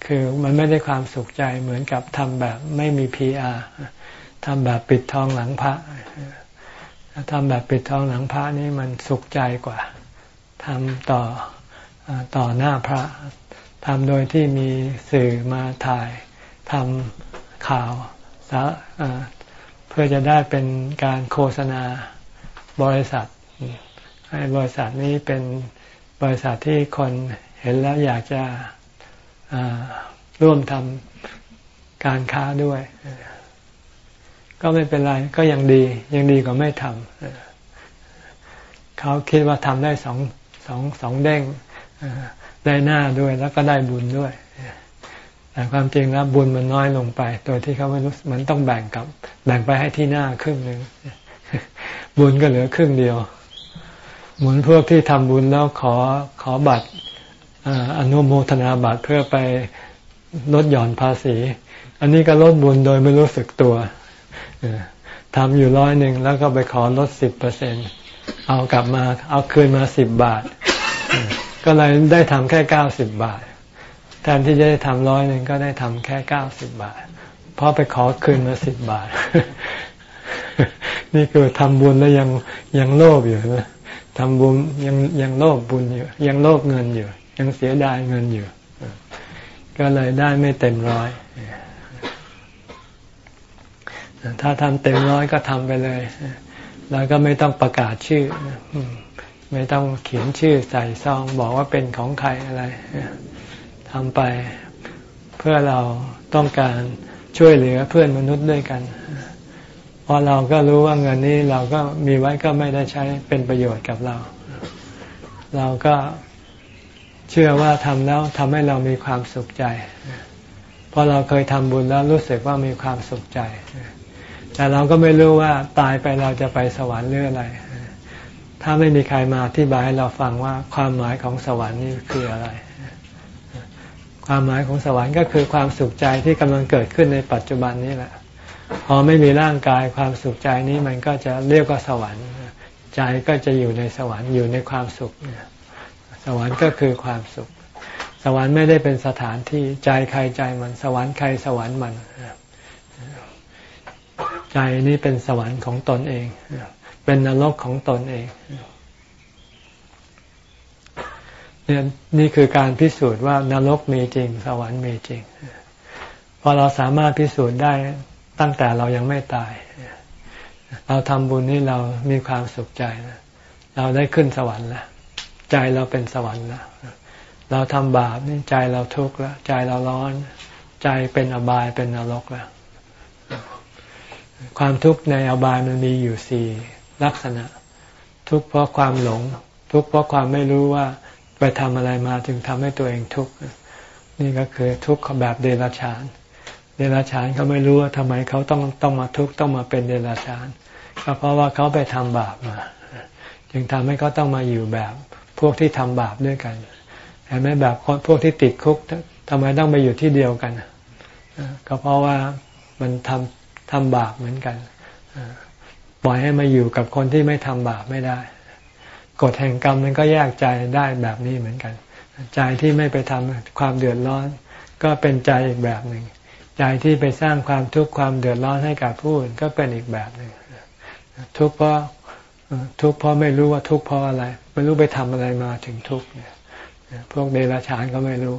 คือมันไม่ได้ความสุขใจเหมือนกับทำแบบไม่มีพีอาร์ ทำแบบปิดทองหลังพระทำแบบปิดทองหลังพระนี่มันสุขใจกว่าทำต่อต่อหน้าพระทำโดยที่มีสื่อมาถ่ายทำข่าวเพื่อจะได้เป็นการโฆษณาบริษัท ให้บริษัทนี้เป็นบริษัทที่คนเห็นแล้วอยากจะร่วมทำการค้าด้วย ก็ไม่เป็นไร ก็ยังดี ยังดีกว่าไม่ทำเขาคิดว่าทำได้สองสองสองเด้งได้หน้าด้วยแล้วก็ได้บุญด้วยแต่ความจริงแล้วบุญมันน้อยลงไป โดยที่เขาไม่รู้มันต้องแบ่งกับ แบ่งไปให้ที่หน้าครึ่งหนึ่งบุญก็เหลือครึ่งเดียวเหมือนพวกที่ทำบุญแล้วขอขอบัตรอนุโมทนาบัตรเพื่อไปลดหย่อนภาษี อันนี้ก็ลดบุญโดยไม่รู้สึกตัว ทำอยู่ร้อยหนึ่งแล้วก็ไปขอลดสิบเปอร์เซ็นเอากลับมาเอาคืนมาสิบบาท ก็เลยได้ทำแค่เก้าสิบบาท แทนที่จะได้ทำร้อยหนึ่งก็ได้ทำแค่เก้าสิบบาท เพราะไปขอคืนมาสิบบาท นี่คือทำบุญแล้วยังยังโลภอยู่นะทำบุญยังยังโลภบุญอยู่ ยังโลภเงินอยู่ ยังเสียดายเงินอยู่ ก็เลยได้ไม่เต็มร้อย ถ้าทำเต็มร้อยก็ทำไปเลย แล้วก็ไม่ต้องประกาศชื่อ ไม่ต้องเขียนชื่อใส่ซองบอกว่าเป็นของใครอะไรทำไปเพื่อเราต้องการช่วยเหลือเพื่อนมนุษย์ด้วยกันพพอเราก็รู้ว่าเงินนี้เราก็มีไว้ก็ไม่ได้ใช้เป็นประโยชน์กับเรา เราก็เชื่อว่าทำแล้วทำให้เรามีความสุขใจพอเราเคยทำบุญแล้วรู้สึกว่ามีความสุขใจ แต่เราก็ไม่รู้ว่าตายไปเราจะไปสวรรค์หรืออะไร ถ้าไม่มีใครมาอธิบายให้เราฟังว่าความหมายของสวรรค์นี่คืออะไร ความหมายของสวรรค์ก็คือความสุขใจที่กำลังเกิดขึ้นในปัจจุบันนี้แหละ พอไม่มีร่างกายความสุขใจนี้มันก็จะเรียกว่าสวรรค์ ใจก็จะอยู่ในสวรรค์อยู่ในความสุข สวรรค์ก็คือความสุข สวรรค์ไม่ได้เป็นสถานที่ใจใครใจมัน สวรรค์ใครสวรรค์มัน ใจนี้เป็นสวรรค์ของตนเอง เป็นนรกของตนเองเนี่ยนี่คือการพิสูจน์ว่านรกมีจริง สวรรค์มีจริง พอเราสามารถพิสูจน์ได้ตั้งแต่เรายังไม่ตาย เราทำบุญนี่เรามีความสุขใจนะเราได้ขึ้นสวรรค์แล้วใจเราเป็นสวรรค์แล้วเราทำบาปนี่ใจเราทุกข์แล้วใจเราร้อน ใจเป็นอบายเป็นนรกแล้ว ความทุกข์ในอบายมันมีอยู่สี่ลักษณะ ทุกข์เพราะความหลง ทุกข์เพราะความไม่รู้ว่าไปทำอะไรมาถึงทำให้ตัวเองทุกข์นี่ก็คือทุกข์แบบเดรัจฉาน เดรัจฉานเขาไม่รู้ว่าทำไมเขาต้องต้องมาทุกข์ต้องมาเป็นเดรัจฉานก็เพราะว่าเขาไปทำบาปมา จึงทำให้เขาต้องมาอยู่แบบพวกที่ทำบาปด้วยกันเห็นไหมแบบพวกที่ติดคุกทำไมต้องไปอยู่ที่เดียวกันก็เพราะว่ามันทำ ทำบาปเหมือนกันปล่อยให้มาอยู่กับคนที่ไม่ทำบาปไม่ได้กฎแห่งกรรมมันก็แยกใจได้แบบนี้เหมือนกัน ใจที่ไม่ไปทำความเดือดร้อน ก็เป็นใจอีกแบบหนึ่งใจที่ไปสร้างความทุกข์ความเดือดร้อนให้กับผู้อื่นก็เป็นอีกแบบหนึ่งทุกข์เพราะทุกข์เพราะไม่รู้ว่าทุกข์เพราะอะไร ไม่รู้ไปทำอะไรมาถึงทุกข์เนี่ยพวกเดรัจฉานก็ไม่รู้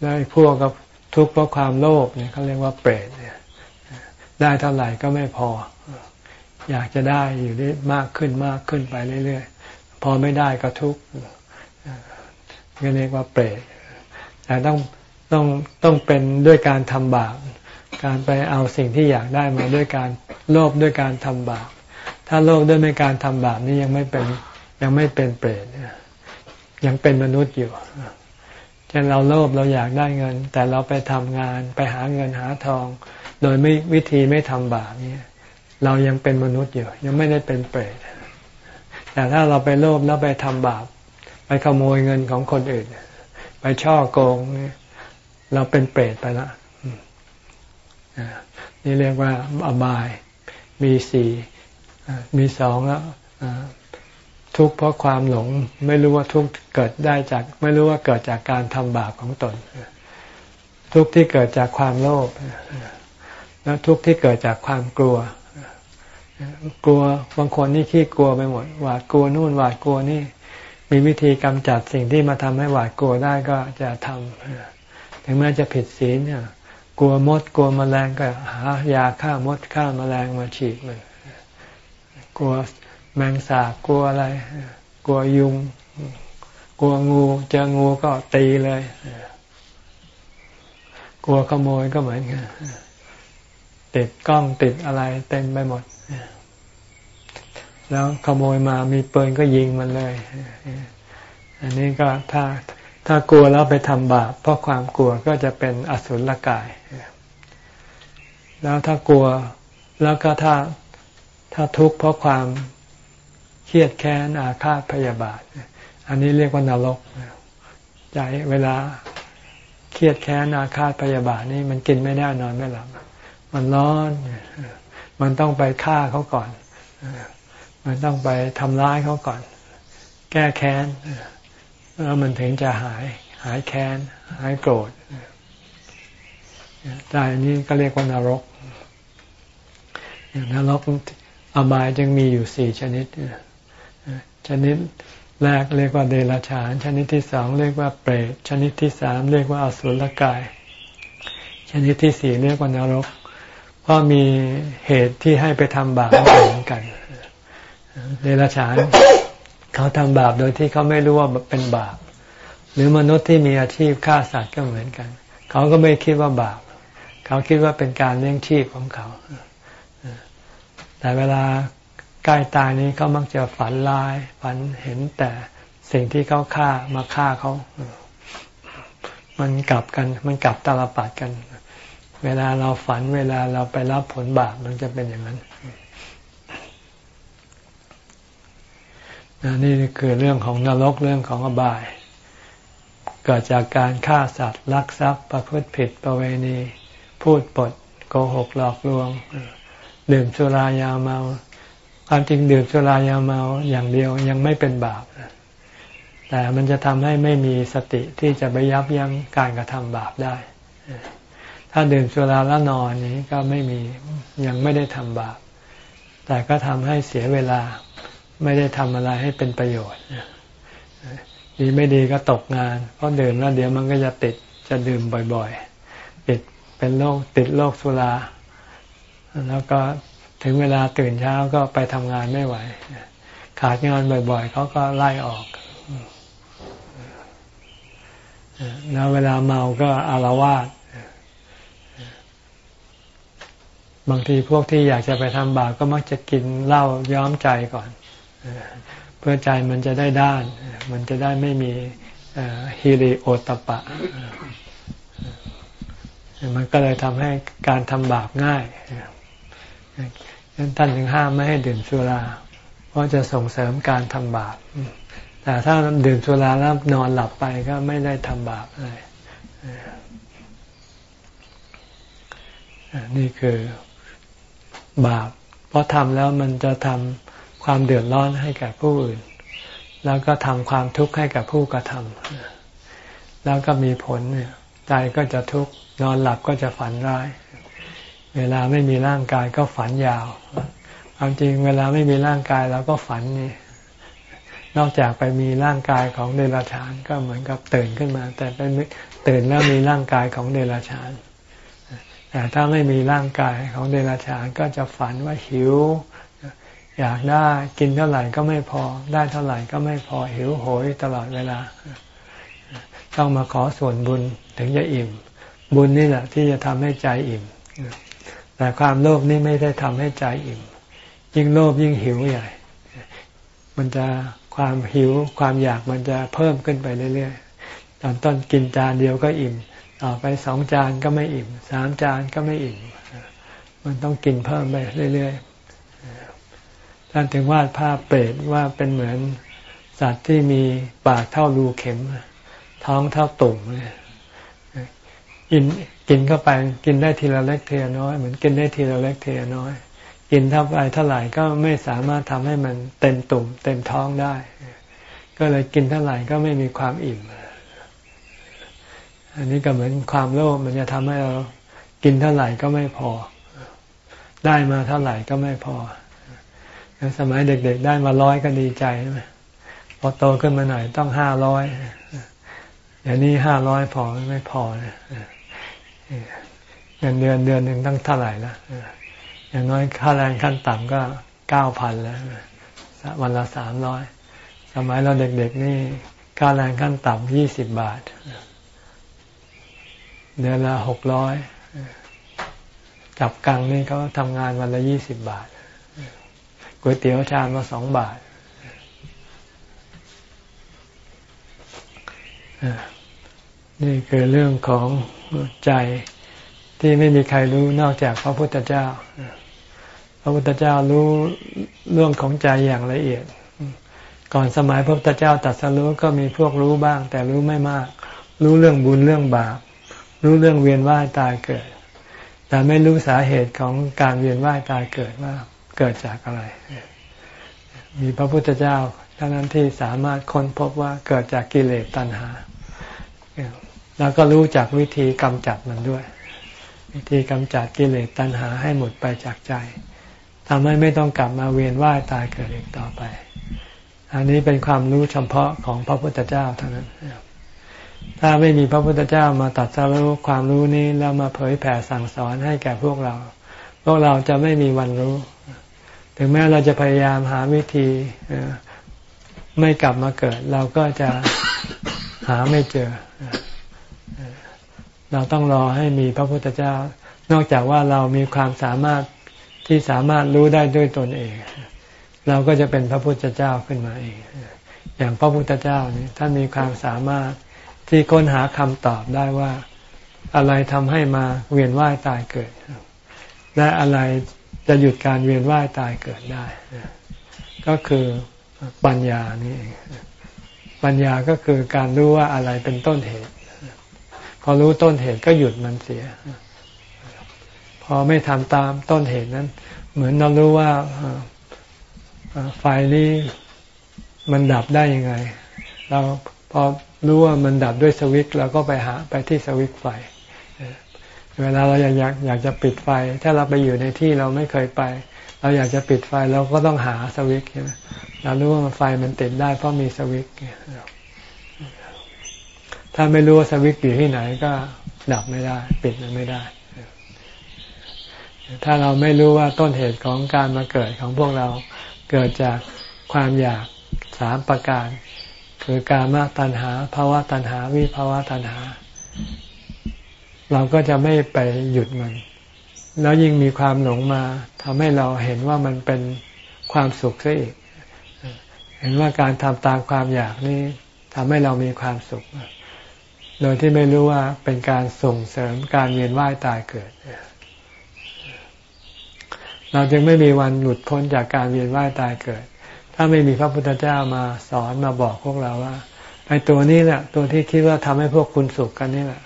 แล้วพวกกับทุกข์เพราะความโลภเนี่ยเขาเรียกว่าเปรต ได้เท่าไหร่ก็ไม่พอ อยากจะได้อยู่ได้มากขึ้นมากขึ้นไปเรื่อยๆ พอไม่ได้ก็ทุกข์ก็เรียกว่าเปรตแต่ต้องต้องต้องเป็นด้วยการทำบาปการไปเอาสิ่งที่อยากได้มาด้วยการโลภด้วยการทำบาปถ้าโลภด้วยไม่การทำบาปนี่ยังไม่เป็นยังไม่เป็นเปรตยังเป็นมนุษย์อยู่เช่นเราโลภเราอยากได้เงิน แต่เราไปทำงานไปหาเงินหาทอง โดยไม่วิธีไม่ทำบาปนี่เรายังเป็นมนุษย์อยู่ยังไม่ได้เป็นเปรตแต่ถ้าเราไปโลภแล้วไปทำบาป ไปขโมยเงินของคนอื่น ไปช่อโกงเราเป็นเปรตไปล้วนี่เรียกว่าอบายมีสี่มีสองแล้วทุกข์เพราะความหลง ไม่รู้ว่าทุกข์เกิดได้จาก ไม่รู้ว่าเกิดจากการทำบาปของตน ทุกข์ที่เกิดจากความโลภ แล้วทุกข์ที่เกิดจากความกลัว กลัวบางคนนี่ขี้กลัวไปหมด หวาดกลัวนู่นหวาดกลัวนี่ มีวิธีกำจัดสิ่งที่มาทำให้หวาดกลัวได้ก็จะทำถึงแม้จะผิดศีลเนี่ยกลัวมดกลัวมแมลงก็หายาฆ่ามดฆ่ามาแมลงมาฉีดมันกลัวแมงสาบกลัวอะไร กลัวยุง กลัวงูเจองูก็ตีเลย กลัวขโมยก็เหมือนกัน ติดกล้องติดอะไรเต็มไปหมด แล้วขโมยมามีปืนก็ยิงมันเลย อันนี้ก็ถ้าถ้ากลัวแล้วไปทำบาปเพราะความกลัวก็จะเป็นอสุรกาย แล้วถ้ากลัวแล้วก็ถ้าถ้าทุกข์เพราะความเครียดแค้นอาฆาตพยาบาท อันนี้เรียกว่านรกใจเวลาเครียดแค้นอาฆาตพยาบาทนี่มันกินไม่ได้นอนไม่หลับ มันร้อน มันต้องไปฆ่าเขาก่อน มันต้องไปทำร้ายเขาก่อน แก้แค้นแล้วมันถึงจะหาย หายแค้น หายโกรธใจนี้ก็เรียกว่านรกนรกอบายจึงมีอยู่สี่ชนิด ชนิดแรกเรียกว่าเดรัจฉาน ชนิดที่สองเรียกว่าเปรต ชนิดที่สามเรียกว่าอสุรกาย ชนิดที่สี่เรียกว่านรก เพราะมีเหตุที่ให้ไปทำบาปเหมือนกันเดรัจฉานเขาทำบาปโดยที่เขาไม่รู้ว่าเป็นบาป หรือมนุษย์ที่มีอาชีพฆ่าสัตว์ก็เหมือนกัน เขาก็ไม่คิดว่าบาป เขาคิดว่าเป็นการเลี้ยงชีพของเขา แต่เวลาใกล้ตายนี้เขามักจะฝันร้าย ฝันเห็นแต่สิ่งที่เขาฆ่ามาฆ่าเขา มันกลับกัน มันกลับตาลปัดกัน เวลาเราฝันเวลาเราไปรับผลบาปมันจะเป็นอย่างนั้นนี่คือเรื่องของนรกเรื่องของอบาย เกิดจากการฆ่าสัตว์ลักทรัพย์ ประพฤติผิดประเวณี พูดปดโกหกหลอกลวง ดื่มสุรายาเมา ความจริงดื่มสุรายาเมาอย่างเดียวยังไม่เป็นบาปแต่มันจะทำให้ไม่มีสติที่จะไปยับยั้งการกระทำบาปได้ ถ้าดื่มสุราแล้วนอนนี้ก็ไม่มียังไม่ได้ทำบาป แต่ก็ทำให้เสียเวลาไม่ได้ทำอะไรให้เป็นประโยชน์ดีไม่ดีก็ตกงาน เพราะดื่มแล้วเดี๋ยวมันก็จะติดจะดื่มบ่อยๆ ติดเป็นโรคติดโรคสุรา แล้วก็ถึงเวลาตื่นเช้าก็ไปทำงานไม่ไหว ขาดงานบ่อยๆ เขาก็ไล่ออกแล้วเวลาเมาก็อารวาส บางทีพวกที่อยากจะไปทำบาปก็มักจะกินเหล้าย้อมใจก่อน เพื่อใจมันจะได้ด้าน มันจะได้ไม่มีฮิริโอตปะ มันก็เลยทำให้การทำบาปง่ายท่านถึงห้ามไม่ให้ดื่มสุรา เพราะจะส่งเสริมการทำบาป แต่ถ้าดื่มสุราแล้วนอนหลับไปก็ไม่ได้ทำบาปอะไรนี่คือ บาป เพราะทำแล้วมันจะทำความเดือดร้อนให้แก่ผู้อื่น แล้วก็ทำความทุกข์ให้กับผู้กระทำแล้วก็มีผลเนี่ยใจก็จะทุกข์นอนหลับก็จะฝันร้าย เวลาไม่มีร่างกายก็ฝันยาวความจริงเวลาไม่มีร่างกายเราก็ฝันนี่นอกจากไปมีร่างกายของเดรัจฉานก็เหมือนกับตื่นขึ้นมา แต่เป็นตื่นแล้วมีร่างกายของเดรัจฉาน แต่ถ้าไม่มีร่างกายของเดรัจฉานก็จะฝันว่าหิว อยากได้กินเท่าไหร่ก็ไม่พอ ได้เท่าไหร่ก็ไม่พอหิวโหยตลอดเวลา ต้องมาขอส่วนบุญถึงจะอิ่ม บุญนี่แหละที่จะทำให้ใจอิ่ม แต่ความโลภนี่ไม่ได้ทำให้ใจอิ่ม ยิ่งโลภยิ่งหิวใหญ่ มันจะความหิวความอยากมันจะเพิ่มขึ้นไปเรื่อยๆตอนต้นกินจานเดียวก็อิ่ม ต่อไปสองจานก็ไม่อิ่มสามจานก็ไม่อิ่ม มันต้องกินเพิ่มไปเรื่อยๆท่านถึงวาดภาพเปรตว่าเป็นเหมือนสัตว์ที่มีปากเท่ารูเข็ม ท้องเท่าตุ่มเนี่ยกินกินเข้าไปกินได้ทีละเล็กทีละน้อย เหมือนกินได้ทีละเล็กทีละน้อย กินเท่าไปเท่าไหร่ก็ไม่สามารถทำให้มันเต็มตุ่ม เต็มท้องได้ ก็เลยกินเท่าไหร่ก็ไม่มีความอิ่ม อันนี้ก็เหมือนความโลภมันจะทำให้เรากินเท่าไหร่ก็ไม่พอ ได้มาเท่าไหร่ก็ไม่พอสมัยเด็ก ๆ ได้มาร้อยก็ดีใจใช่ไหมพอโตขึ้นมาหน่อยต้องห้าร้อยเดี๋ยวนี้ห้าร้อยพอไม่พอนะเงินเดือนเดือนหนึ่งต้องเท่าไหร่ละอย่างน้อยค่าแรงขั้นต่ำก็เก้าพันแล้ววันละสามร้อยสมัยเราเด็ก ๆ นี่ค่าแรงขั้นต่ำยี่สิบบาท เดือนละหกร้อยจับกังนี่เขาทำงานวันละยี่สิบบาทก๋วยเตี๋ยวชามละสองบาทนี่คือเรื่องของใจที่ไม่มีใครรู้นอกจากพระพุทธเจ้า พระพุทธเจ้ารู้เรื่องของใจอย่างละเอียด ก่อนสมัยพระพุทธเจ้าตัดสรู้ก็มีพวกรู้บ้าง แต่รู้ไม่มาก รู้เรื่องบุญเรื่องบาป รู้เรื่องเวียนว่ายตายเกิด แต่ไม่รู้สาเหตุของการเวียนว่ายตายเกิดว่าเกิดจากอะไร มีพระพุทธเจ้าเท่านั้นที่สามารถค้นพบว่าเกิดจากกิเลสตัณหา แล้วก็รู้จักวิธีกำจัดมันด้วย วิธีกำจัดกิเลสตัณหาให้หมดไปจากใจทำให้ไม่ต้องกลับมาเวียนว่ายตายเกิดอีกต่อไป อันนี้เป็นความรู้เฉพาะของพระพุทธเจ้าเท่านั้น ถ้าไม่มีพระพุทธเจ้ามาตัดสรู้ความรู้นี้แล้วมาเผยแผ่สั่งสอนให้แก่พวกเรา พวกเราจะไม่มีวันรู้ ถึงแม้เราจะพยายามหาวิธีไม่กลับมาเกิด เราก็จะหาไม่เจอ เราต้องรอให้มีพระพุทธเจ้า นอกจากว่าเรามีความสามารถที่สามารถรู้ได้ด้วยตนเอง เราก็จะเป็นพระพุทธเจ้าขึ้นมาเอง อย่างพระพุทธเจ้านี่ท่านมีความสามารถ ที่ค้นหาคำตอบได้ว่า อะไรทำให้มาเวียนว่ายตายเกิด และอะไรจะหยุดการเวียนว่ายตายเกิดได้ ก็คือปัญญานี่เองปัญญาก็คือการรู้ว่าอะไรเป็นต้นเหตุ พอรู้ต้นเหตุก็หยุดมันเสีย พอไม่ทำตามต้นเหตุนั้น เหมือนเรารู้ว่าไฟนี้มันดับได้ยังไง เราพอ รู้ว่ามันดับด้วยสวิตช์เราก็ไปหาไปที่สวิตช์ไฟ เวลาเราอยากอยากอยากจะปิดไฟ ถ้าเราไปอยู่ในที่เราไม่เคยไป เราอยากจะปิดไฟเราก็ต้องหาสวิตช์เรารู้ว่าไฟมันติดได้เพราะมีสวิตช์ถ้าไม่รู้ว่าสวิตช์อยู่ที่ไหนก็ดับไม่ได้ ปิดมันไม่ได้ ถ้าเราไม่รู้ว่าต้นเหตุของการมาเกิดของพวกเราเกิดจากความอยากสามประการ คือกามตัณหาภาวะตัณหา วิภาวะตัณหา เราก็จะไม่ไปหยุดมัน แล้วยิ่งมีความหลงมาทำให้เราเห็นว่ามันเป็นความสุขซะอีก เห็นว่าการทำตามความอยากนี้ทำให้เรามีความสุข โดยที่ไม่รู้ว่าเป็นการส่งเสริมการเวียนว่ายตายเกิด เราจึงไม่มีวันหลุดพ้นจากการเวียนว่ายตายเกิด ถ้าไม่มีพระพุทธเจ้ามาสอนมาบอกพวกเราว่าไอ้ตัวนี้แหละตัวที่คิดว่าทำให้พวกคุณสุขกันนี่แหละ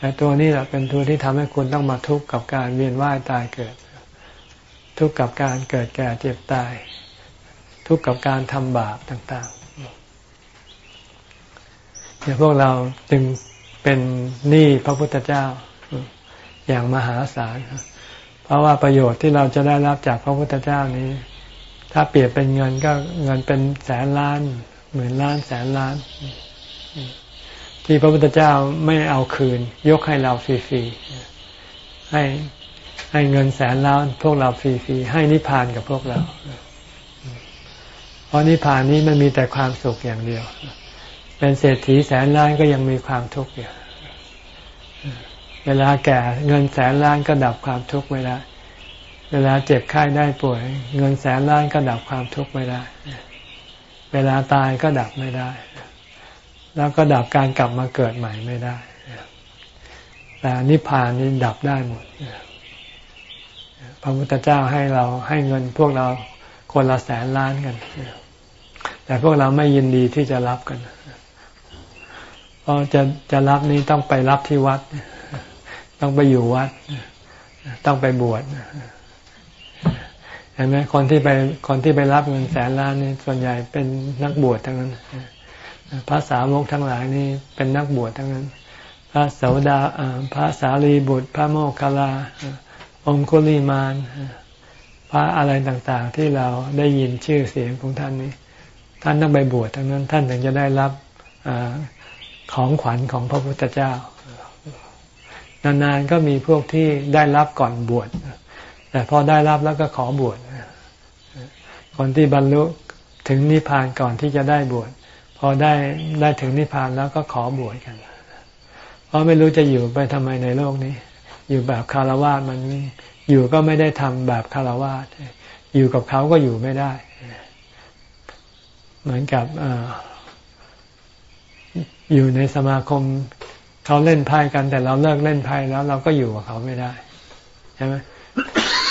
ไอ้ตัวนี้แหละเป็นตัวที่ทำให้คุณต้องมาทุกข์กับการเวียนว่ายตายเกิด ทุกข์กับการเกิดแก่เจ็บตาย ทุกข์กับการทำบาปต่างๆเนี่ยพวกเราจึงเป็นหนี้พระพุทธเจ้าอย่างมหาศาลเพราะว่าประโยชน์ที่เราจะได้รับจากพระพุทธเจ้านี้ ถ้าเปรียบเป็นเงินก็เงินเป็นแสนล้าน หมื่นล้านแสนล้าน ที่พระพุทธเจ้าไม่เอาคืน ยกให้เราฟรีๆให้ให้เงินแสนล้านพวกเราฟรีๆให้นิพพานกับพวกเรา เพราะนิพพานนี้มันมีแต่ความสุขอย่างเดียว เป็นเศรษฐีแสนล้านก็ยังมีความทุกข์อยู่เวลาแก่เงินแสนล้านก็ดับความทุกข์ไม่ได้ เวลาเจ็บไข้ได้ป่วย เงินแสนล้านก็ดับความทุกข์ไม่ได้ เวลาตายก็ดับไม่ได้ แล้วก็ดับการกลับมาเกิดใหม่ไม่ได้แต่นิพพานนี้ดับได้หมดพระพุทธเจ้าให้เราให้เงินพวกเราคนละแสนล้านกัน แต่พวกเราไม่ยินดีที่จะรับกันเพราะจะจะรับนี้ต้องไปรับที่วัด ต้องไปอยู่วัด ต้องไปบวช ห็นไหมคนที่ไปคนที่ไปรับเงินแสนล้านนี่ส่วนใหญ่เป็นนักบวชทั้งนั้นพระสาวกทั้งหลายนี่เป็นนักบวชทั้งนั้น พระสวดาพระสารีบุตร พระโมคคัลลาองคุลิมานพระอะไรต่างๆ ที่เราได้ยินชื่อเสียงของท่านนี้ ท่านต้องไปบวชทั้งนั้น ท่านถึงจะได้รับอของขวัญของพระพุทธเจ้า นานๆก็มีพวกที่ได้รับก่อนบวช แต่พอได้รับแล้วก็ขอบวชคนที่บรรลุถึงนิพพานก่อนที่จะได้บวชพอได้ได้ถึงนิพพานแล้วก็ขอบวชกัน เพราะไม่รู้จะอยู่ไปทำไมในโลกนี้ อยู่แบบคารวะมันอยู่ก็ไม่ได้ทำแบบคารวะอยู่กับเขาก็อยู่ไม่ได้ เหมือนกับออยู่ในสมาคมเขาเล่นไพ่กัน แต่เราเลิกเล่นไพ่แล้วเราก็อยู่กับเขาไม่ได้ใช่ไหม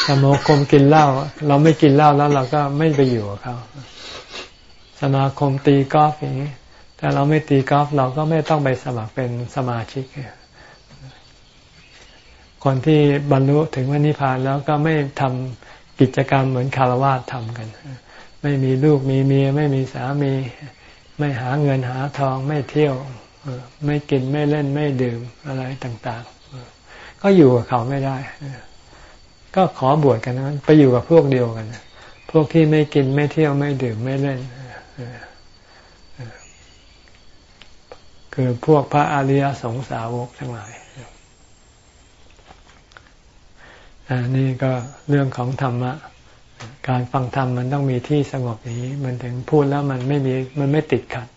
สมาคมกินเหล้าเราไม่กินเหล้าแล้วเราก็ไม่ไปอยู่กับเขาสมาคมตีกอล์ฟอย่างนี้แต่เราไม่ตีกอล์ฟเราก็ไม่ต้องไปสมัครเป็นสมาชิก คนที่บรรลุถึงวันนิพพานแล้วก็ไม่ทำกิจกรรมเหมือนคารวะทำกัน ไม่มีลูกมีเมียไม่มีสามี ไม่หาเงินหาทองไม่เที่ยวไม่กินไม่เล่นไม่ดื่มอะไรต่าง ๆ ก็อยู่กับเขาไม่ได้ ก็ขอบวชกันนั้น ไปอยู่กับพวกเดียวกัน พวกที่ไม่กินไม่เที่ยวไม่ดื่มไม่เล่นคือพวกพระอริยสงสาวกทั้งหลายอันนี้ก็เรื่องของธรรมะ การฟังธรรมมันต้องมีที่สงบอย่างนี้ มันถึงพูดแล้วมันไม่มีมันไม่ติดขัด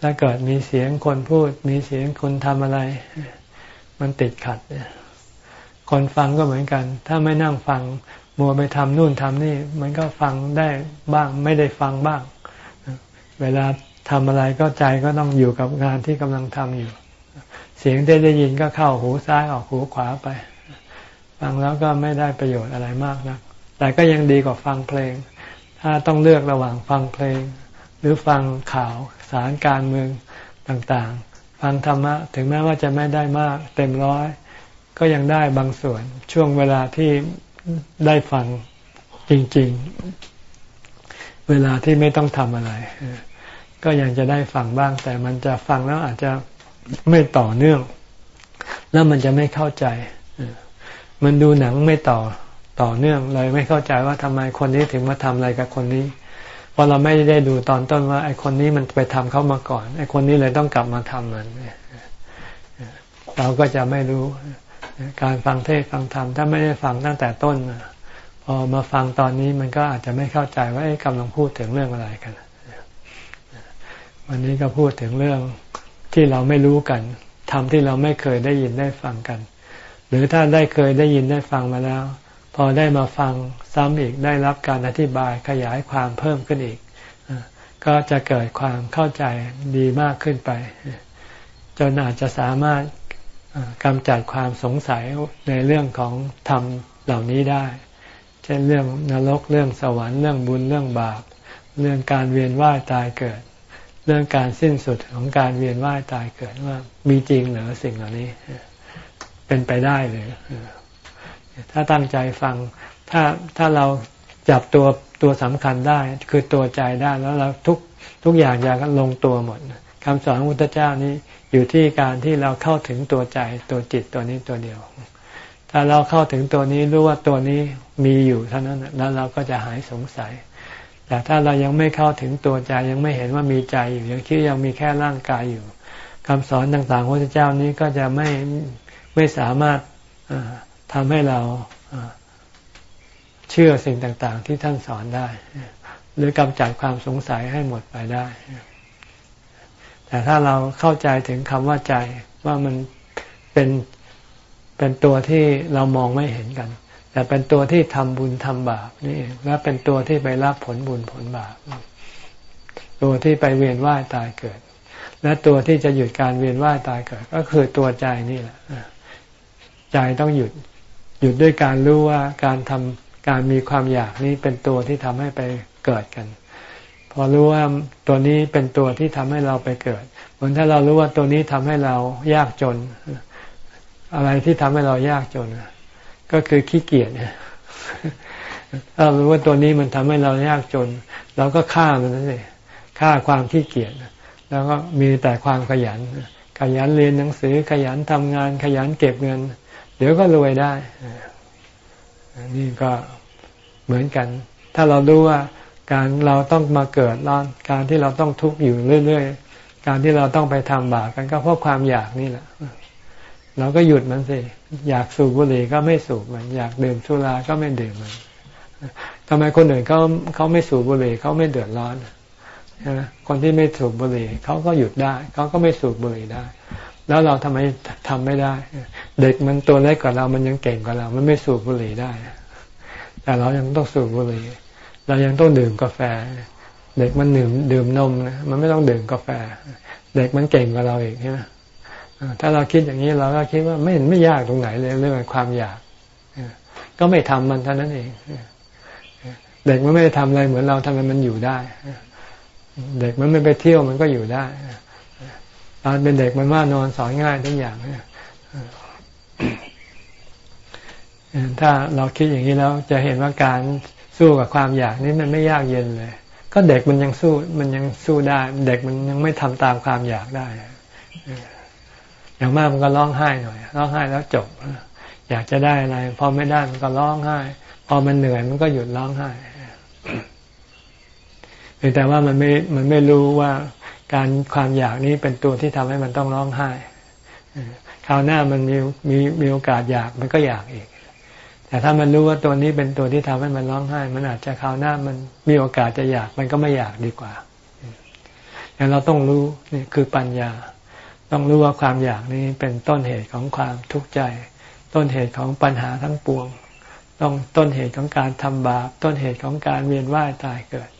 ถ้าเกิดมีเสียงคนพูด มีเสียงคนทำอะไร มันติดขัด คนฟังก็เหมือนกัน ถ้าไม่นั่งฟังมัวไปทำนู่นทำนี่ มันก็ฟังได้บ้าง ไม่ได้ฟังบ้าง เวลาทำอะไรก็ใจก็ต้องอยู่กับงานที่กำลังทำอยู่ เสียงที่ได้ยินก็เข้าหูซ้ายออกหูขวาไป ฟังแล้วก็ไม่ได้ประโยชน์อะไรมากนะักแต่ก็ยังดีกว่าฟังเพลง ถ้าต้องเลือกระหว่างฟังเพลง หรือฟังข่าวสารการเมืองต่างๆ ฟังธรรมะถึงแม้ว่าจะไม่ได้มาก เต็มร้อย ก็ยังได้บางส่วนช่วงเวลาที่ได้ฟังจริง ๆ เวลาที่ไม่ต้องทำอะไร ก็ยังจะได้ฟังบ้าง แต่มันจะฟังแล้วอาจจะไม่ต่อเนื่อง แล้วมันจะไม่เข้าใจ มันดูหนังไม่ต่อต่อเนื่องเลยไม่เข้าใจว่าทำไมคนนี้ถึงมาทำอะไรกับคนนี้พราะเราไม่ได้ดูตอนต้นว่า ไอ้คนนี้มันไปทำเขามาก่อน ไอ้คนนี้เลยต้องกลับมาทำมัน เราก็จะไม่รู้ การฟังเทศฟังธรรมถ้าไม่ได้ฟังตั้งแต่ต้นพอมาฟังตอนนี้มันก็อาจจะไม่เข้าใจว่ากำลังพูดถึงเรื่องอะไรกัน วันนี้ก็พูดถึงเรื่องที่เราไม่รู้กันทำที่เราไม่เคยได้ยินได้ฟังกัน หรือถ้าได้เคยได้ยินได้ฟังมาแล้ว พอได้มาฟังซ้ำอีกได้รับการอธิบายขยายความเพิ่มขึ้นอีก ก็จะเกิดความเข้าใจดีมากขึ้นไป จนอาจจะสามารถ กำจัดความสงสัยในเรื่องของธรรมเหล่านี้ได้ เช่นเรื่องนรกเรื่องสวรรค์เรื่องบุญเรื่องบาป เรื่องการเวียนว่ายตายเกิด เรื่องการสิ้นสุดของการเวียนว่ายตายเกิดว่ามีจริงหรือสิ่งเหล่านี้ เป็นไปได้หรือถ้าตั้งใจฟังถ้าถ้าเราจับตัวตัวสำคัญได้ คือตัวใจได้แล้วเราทุกทุกอย่างจะลงตัวหมดคำสอนของพุทธเจ้านี้ อยู่ที่การที่เราเข้าถึงตัวใจตัวจิตตัวนี้ตัวเดียว ถ้าเราเข้าถึงตัวนี้รู้ว่าตัวนี้มีอยู่เท่านั้นแล้วเราก็จะหายสงสัย แต่ถ้าเรายังไม่เข้าถึงตัวใจยังไม่เห็นว่ามีใจอยู่ยังคิดยังมีแค่ร่างกายอยู่คำสอนต่างๆของพระเจ้านี้ก็จะไม่ไม่สามารถทำให้เราเชื่อสิ่งต่างๆ ที่ท่านสอนได้ หรือกำจัดความสงสัยให้หมดไปได้ แต่ถ้าเราเข้าใจถึงคำว่าใจว่ามันเป็นเป็นตัวที่เรามองไม่เห็นกัน แต่เป็นตัวที่ทำบุญทำบาปนี่และเป็นตัวที่ไปรับผลบุญผลบาป ตัวที่ไปเวียนว่ายตายเกิด และตัวที่จะหยุดการเวียนว่ายตายเกิด ก็คือตัวใจนี่แหละใจต้องหยุดหยุดด้วยการรู้ว่าการทำการมีความอยากนี้เป็นตัวที่ทำให้ไปเกิดกัน พอรู้ว่าตัวนี้เป็นตัวที่ทำให้เราไปเกิด เหมือนถ้าเรารู้ว่าตัวนี้ทำให้เรายากจน อะไรที่ทำให้เรายากจน ก็คือขี้เกียจถ้ารู้ว่าตัวนี้มันทำให้เรายากจนเราก็ฆ่ามันนั่นเองฆ่าความขี้เกียจแล้วก็มีแต่ความขยัน ขยันเรียนหนังสือขยันทำงาน ขยันเก็บเงิน เดี๋ยวก็รวยได้นี่ก็เหมือนกัน ถ้าเรารู้ว่า การเราต้องมาเกิดร้อนการที่เราต้องทุกข์อยู่เรื่อย ๆ การที่เราต้องไปทำบาปกันก็เพราะความอยากนี่แหละเราก็หยุดมันสิอยากสูบบุหรี่ก็ไม่สูบมัน อยากดื่มสุราก็ไม่ดื่มมันทำไมคนอื่นเขาเขาไม่สูบบุหรี่เขาไม่เดือดร้อนคนที่ไม่สูบบุหรี่เขาก็หยุดได้เขาก็ไม่สูบบุหรี่ได้ แล้วเราทำไมทำไม่ได้ เด็กมันตัวเล็กกว่าเรามันยังเก่งกว่าเรา มันไม่สูบบุหรี่ได้ แต่เรายังต้องสูบบุหรี่ เรายังต้องดื่มกาแฟ เด็กมันดื่มดื่มนมนะมันไม่ต้องดื่มกาแฟ เด็กมันเก่งกว่าเราอีกใช่ไหมถ้าเราคิดอย่างนี้เราก็คิดว่าไม่เห็นไม่ยากตรงไหนเลยเรื่องความอยากก็ไม่ทำมันเท่านั้นเองเด็กมันไม่ได้ทำอะไรเหมือนเราทำไมมันอยู่ได้ เด็กมันไม่ไปเที่ยวมันก็อยู่ได้ตอนเป็นเด็กมันว่านอนสอนง่ายทุกอย่างถ้าเราคิดอย่างนี้แล้วจะเห็นว่าการ สู้กับความอยากนี้มันไม่ยากเย็นเลย ก็เด็กมันยังสู้ มันยังสู้ได้ เด็กมันยังไม่ทำตามความอยากได้ อย่างมากมันก็ร้องไห้หน่อย ร้องไห้แล้วจบ อยากจะได้อะไร พอไม่ได้มันก็ร้องไห้ พอมันเหนื่อยมันก็หยุดร้องไห้แต่ว่ามันไม่ มันไม่รู้ว่าการความอยากนี้เป็นตัวที่ทำให้มันต้องร้องไห้คราวหน้ามันมีมีมีโอกาสอยากมันก็อยากอีก แต่ถ้ามันรู้ว่าตัวนี้เป็นตัวที่ทำให้มันร้องไห้ มันอาจจะคราวหน้ามันมีโอกาสจะอยาก มันก็ไม่อยากดีกว่าอย่างเราต้องรู้นี่คือปัญญา ต้องรู้ว่าความอยากนี้เป็นต้นเหตุของความทุกข์ใจ ต้นเหตุของปัญหาทั้งปวง ต้องต้นเหตุของการทำบาป ต้นเหตุของการเวียนว่ายตายเกิด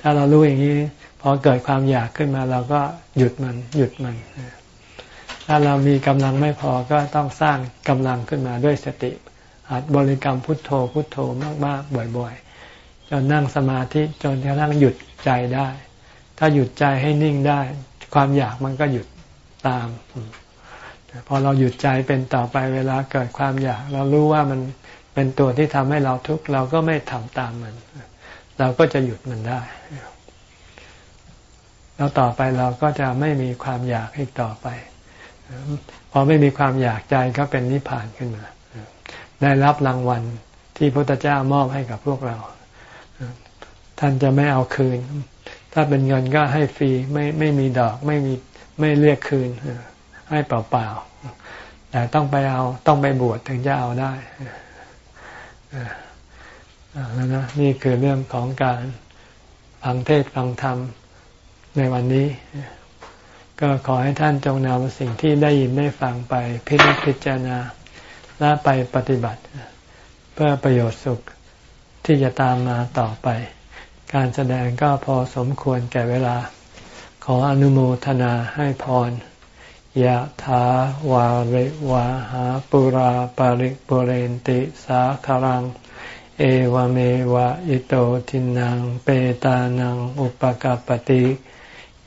ถ้าเรารู้อย่างนี้พอเกิดความอยากขึ้นมาเราก็หยุดมัน หยุดมัน ถ้าเรามีกำลังไม่พอก็ต้องสร้างกำลังขึ้นมาด้วยสติหัดบริกรรมพุทโธพุทโธมากๆบ่อยๆ จนนั่งสมาธิจนกระทั่งหยุดใจได้ ถ้าหยุดใจให้นิ่งได้ ความอยากมันก็หยุดตาม พอเราหยุดใจเป็นต่อไปเวลาเกิดความอยาก เรารู้ว่ามันเป็นตัวที่ทำให้เราทุกข์เราก็ไม่ทำตามมัน เราก็จะหยุดมันได้ แล้วต่อไปเราก็จะไม่มีความอยากอีกต่อไป พอไม่มีความอยากใจก็เป็นนิพพานขึ้นมา ได้รับรางวัลที่พระพุทธเจ้ามอบให้กับพวกเรา ท่านจะไม่เอาคืน ถ้าเป็นเงินก็ให้ฟรีไม่ไม่มีดอกไม่มีไม่เรียกคืน ให้เปล่าๆแต่ต้องไปเอาต้องไปบวชถึงจะเอาได้แล้วนะนี่คือเรื่องของการฟังเทศฟังธรรมในวันนี้ ก็ขอให้ท่านจงนำสิ่งที่ได้ยินได้ฟังไปพิจพจารณาและไปปฏิบัติ เพื่อประโยชน์สุขที่จะตามมาต่อไป การแสดงก็พอสมควรแก่เวลา ขออนุโมทนาให้พรยะถาวาริวาหาปุราปาริปุเรนติสาคารัง เอวเมวะอิโตทินังเปตานังอุปกาปติ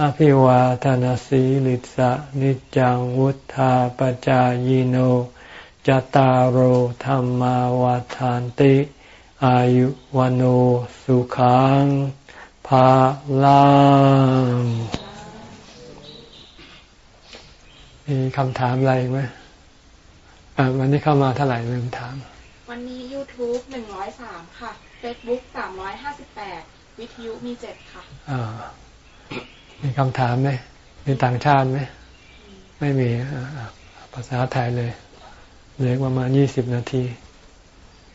อภิวาทานสีลิสะนิจังวุธาปจายโนจตารโหธรรมาวาทานติ อายุวันโอสุขังภาลังมีคำถามอะไรไหมวันนี้เข้ามาเท่าไหร่ลืมถาม วันนี้ YouTube หนึ่งร้อยสามค่ะ Facebook สามร้อยห้าสิบแปดวิทยุมีเจ็ดค่ะอ่า มีคำถามไหมมีต่างชาติไหมไม่มีภาษาไทยเลยเหลือประมาณยี่สิบนาที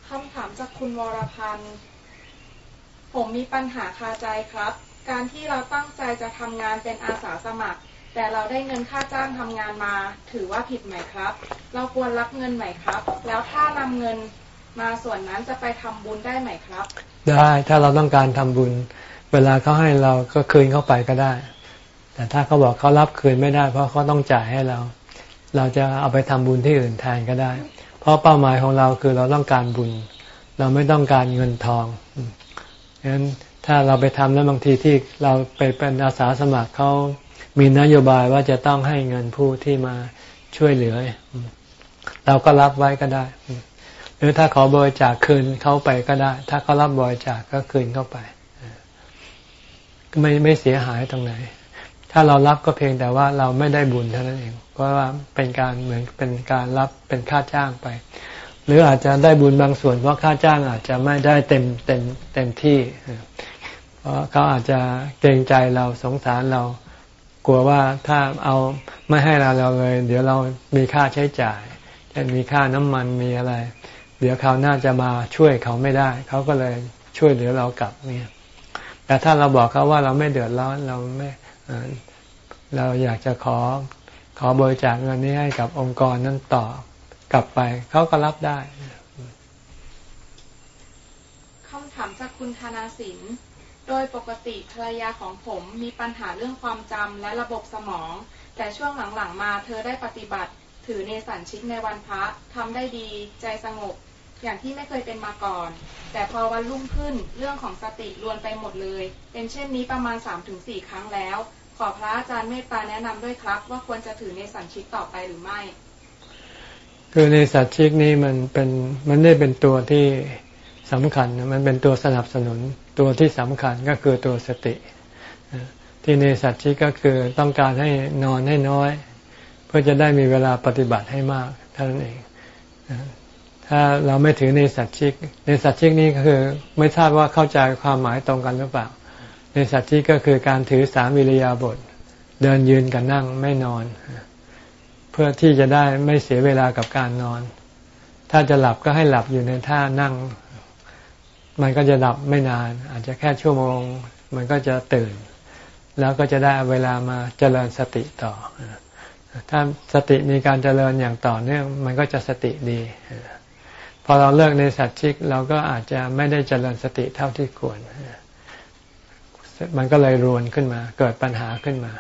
คำถามจากคุณวรพันธ์ผมมีปัญหาคาใจครับ การที่เราตั้งใจจะทำงานเป็นอาสาสมัคร แต่เราได้เงินค่าจ้างทำงานมา ถือว่าผิดไหมครับ เราควรรับเงินไหมครับ แล้วถ้านำเงินมาส่วนนั้นจะไปทำบุญได้ไหมครับ ได้ถ้าเราต้องการทำบุญ เวลาเขาให้เราก็คืนเข้าไปก็ได้ แต่ถ้าเขาบอกเขารับคืนไม่ได้ เพราะเขาต้องจ่ายให้เรา เราจะเอาไปทำบุญที่อื่นแทนก็ได้ เพราะเป้าหมายของเราคือเราต้องการบุญ เราไม่ต้องการเงินทองฉะนั้นถ้าเราไปทำแล้วบางทีที่เราไปเป็นอาสาสมัครเขามีนโยบายว่าจะต้องให้เงินผู้ที่มาช่วยเหลือ เราก็รับไว้ก็ได้ หรือถ้าขอบริจาคคืนเขาไปก็ได้ ถ้าเขารับบริจาคก็คืนเข้าไป ไม่ไม่เสียหายตรงไหน ถ้าเรารับก็เพียงแต่ว่าเราไม่ได้บุญเท่านั้นเอง เพราะว่าเป็นการเหมือนเป็นการรับเป็นค่าจ้างไป หรืออาจจะได้บุญบางส่วน เพราะค่าจ้างอาจจะไม่ได้เต็มเต็มเต็มที่ เพราะเขาอาจจะเกรงใจเราสงสารเรากลัวว่าถ้าเอาไม่ให้เราเราเลย เดี๋ยวเรามีค่าใช้จ่ายเช่นมีค่าน้ำมันมีอะไร เดี๋ยวเขาน่าจะมาช่วยเขาไม่ได้ เขาก็เลยช่วยเหลือเรากลับเนี่ย แต่ถ้าเราบอกเขาว่าเราไม่เดือดร้อนเราไม่ เราอยากจะขอขอบริจาคเงินนี้ให้กับองค์กรนั้นต่อกลับไป เขาก็รับได้คำถามจากคุณธนาสิน โดยปกติภรรยาของผมมีปัญหาเรื่องความจำและระบบสมอง แต่ช่วงหลังๆมาเธอได้ปฏิบัติ ถือเนสันชิกในวันพระทำได้ดีใจสงบ อย่างที่ไม่เคยเป็นมาก่อน แต่พอวันรุ่งขึ้นเรื่องของสติรวนไปหมดเลย เป็นเช่นนี้ประมาณ 3-4 ครั้งแล้ว ขอพระอาจารย์เมตตาแนะนำด้วยครับ ว่าควรจะถือในสันชิกต่อไปหรือไม่ คือในสัตชิกนี้มันเป็นมันได้เป็นตัวที่สำคัญ มันเป็นตัวสนับสนุนตัวที่สำคัญก็คือตัวสติ ที่ในสัตชิกก็คือต้องการให้นอนให้น้อย เพื่อจะได้มีเวลาปฏิบัติให้มากเท่านั้นเองถ้าเราไม่ถือในสัจชิกในสัจชิกนี้ก็คือ ไม่ทราบว่าเข้าใจความหมายตรงกันหรือเปล่า ในสัจชิกก็คือการถือสามวิริยาบท เดินยืนกับนั่งไม่นอน เพื่อที่จะได้ไม่เสียเวลากับการนอน ถ้าจะหลับก็ให้หลับอยู่ในท่านั่ง มันก็จะหลับไม่นาน อาจจะแค่ชั่วโมง มันก็จะตื่น แล้วก็จะได้เวลามาเจริญสติต่อ ถ้าสติมีการเจริญอย่างต่อเนื่องมันก็จะสติดีพอเราเลิกในสัตว์ชิกเราก็อาจจะไม่ได้เจริญสติเท่าที่ควร มันก็เลยรวนขึ้นมา เกิดปัญหาขึ้นมา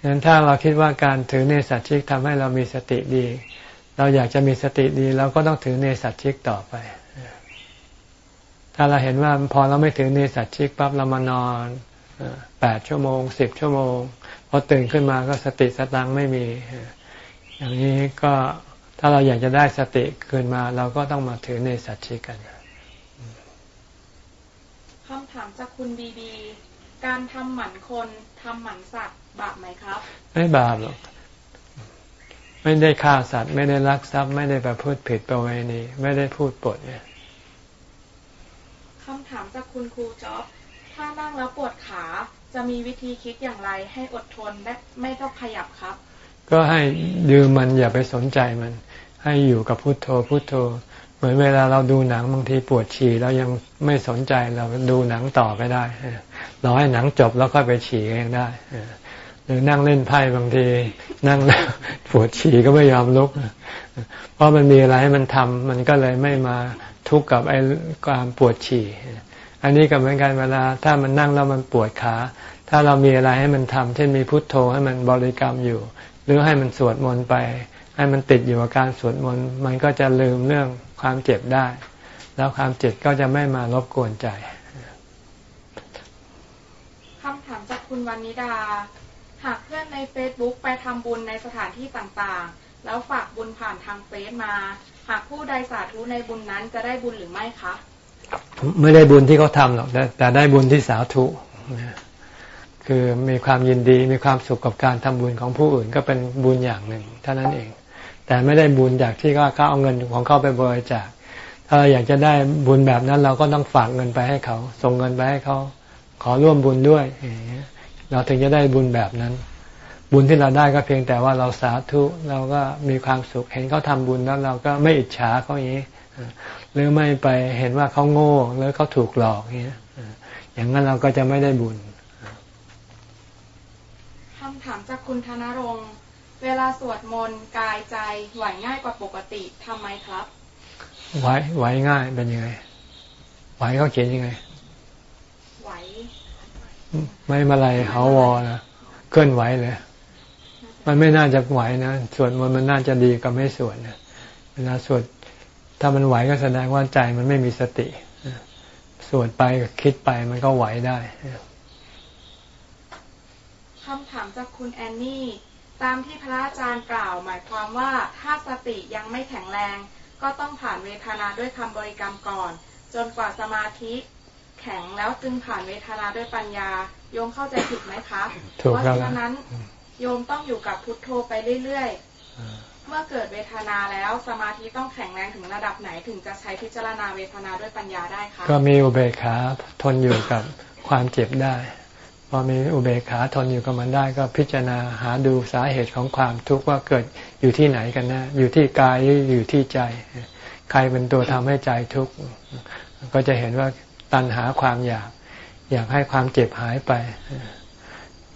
ดังนั้นถ้าเราคิดว่าการถือเนสัตชิกทำให้เรามีสติดี เราอยากจะมีสติดีเราก็ต้องถือเนสัตชิกต่อไป ถ้าเราเห็นว่าพอเราไม่ถือเนสัตชิกปั๊บเรามานอนแปดชั่วโมงสิบชั่วโมงพอตื่นขึ้นมาก็สติสตังไม่มี อย่างนี้ก็ถ้าเราอยากจะได้สติคืนมา เราก็ต้องมาถือในสัจชิกกัน คำถามจากคุณบีบี การทำหมันคนทำหมันสัตว์บาปไหมครับ ไม่บาปหรอก ไม่ได้ฆ่าสัตว์ ไม่ได้ลักทรัพย์ ไม่ได้ประพฤติผิดประเวณี ไม่ได้พูดปดเนี่ยคำถามจากคุณครูจ๊อบ ถ้านั่งแล้วปวดขาจะมีวิธีคิดอย่างไรให้อดทนและไม่ต้องขยับครับ ก็ให้ดืมมันอย่าไปสนใจมัน ให้อยู่กับพุโทโธพุโทโธ เหมือนเวลาเราดูหนังบางทีปวดฉี่เรายังไม่สนใจเราดูหนังต่อไปได้รอให้หนังจบแล้วก็ไปฉี่เองได้หรือนั่งเล่นไพ่บางที นั่งแล้วปวดฉี่ก็ไม่ยอมลุก เพราะมันมีอะไรให้มันทำมันก็เลยไม่มาทุกข์กับไอ้ความปวดฉี่อันนี้ก็เหมือนกันเวลาถ้ามันนั่งแล้วมันปวดขา ถ้าเรามีอะไรให้มันทำเช่นมีพุทโธให้มันบริกรรมอยู่ หรือให้มันสวดมนต์ไป ให้มันติดอยู่กับการสวดมนต์มันก็จะลืมเรื่อง ความเจ็บได้ แล้วความเจ็บก็จะไม่มารบกวนใจคำถามจากคุณวานิดา หากเพื่อนในเฟซบุ๊กไปทำบุญในสถานที่ต่างๆ แล้วฝากบุญผ่านทางเฟซมา หากผู้ใดสาธุในบุญนั้นจะได้บุญหรือไม่คะไม่ได้บุญที่เขาทำหรอกแต่ได้บุญที่สาธุคือมีความยินดีมีความสุขกับการทำบุญของผู้อื่นก็เป็นบุญอย่างหนึ่งเท่านั้นเอง แต่ไม่ได้บุญจากที่เขาเอาเงินของเขาไปบริจาคถ้าเราอยากจะได้บุญแบบนั้นเราก็ต้องฝากเงินไปให้เขา ส่งเงินไปให้เขา ขอร่วมบุญด้วยเราถึงจะได้บุญแบบนั้น บุญที่เราได้ก็เพียงแต่ว่าเราสาธุเราก็มีความสุขเห็นเขาทำบุญแล้วเราก็ไม่อิจฉาเขาอย่างนี้หรือไม่ไปเห็นว่าเขาโง่หรือเขาถูกหลอกอย่างนี้อย่างนั้นเราก็จะไม่ได้บุญคำถามจากคุณธนรงค์ เวลาสวดมนต์กายใจไหวง่ายกว่าปกติทำไมครับ ไหวไหวง่ายเป็นยังไง ไหวเขาเขียนยังไง ไหว ไม่มาลายเฮาวอนะเคลื่อนไหวเลย มันไม่น่าจะไหวนะสวดมนต์มันน่าจะดีกว่าไม่สวดนะเวลาสวดถ้ามันไหวก็แสดงว่าใจมันไม่มีสติสวดไปคิดไปมันก็ไหวได้คำถามจากคุณแอนนี่ ตามที่พระอาจารย์กล่าว หมายความว่าถ้าสติยังไม่แข็งแรง ก็ต้องผ่านเวทนาด้วยคำบริกรรมก่อน จนกว่าสมาธิ แข็งแล้วจึงผ่านเวทนาด้วยปัญญา โยมเข้าใจผิดไหมคะเพราะฉะนั้นโยมต้องอยู่กับพุทโธไปเรื่อยๆ เมื่อเกิดเวทนาแล้วสมาธิต้องแข็งแรงถึงระดับไหนถึงจะใช้พิจารณาเวทนาด้วยปัญญาได้คะก็มีอุเบกขาทนอยู่กับความเจ็บได้ พอมีอุเบกขาทนอยู่กับมันได้ ก็พิจารณาหาดูสาเหตุของความทุกข์ว่าเกิดอยู่ที่ไหนกันนะอยู่ที่กายหรืออยู่ที่ใจ ใครเป็นตัวทำให้ใจทุกข์ก็จะเห็นว่าตัณหาความอยาก อยากให้ความเจ็บหายไป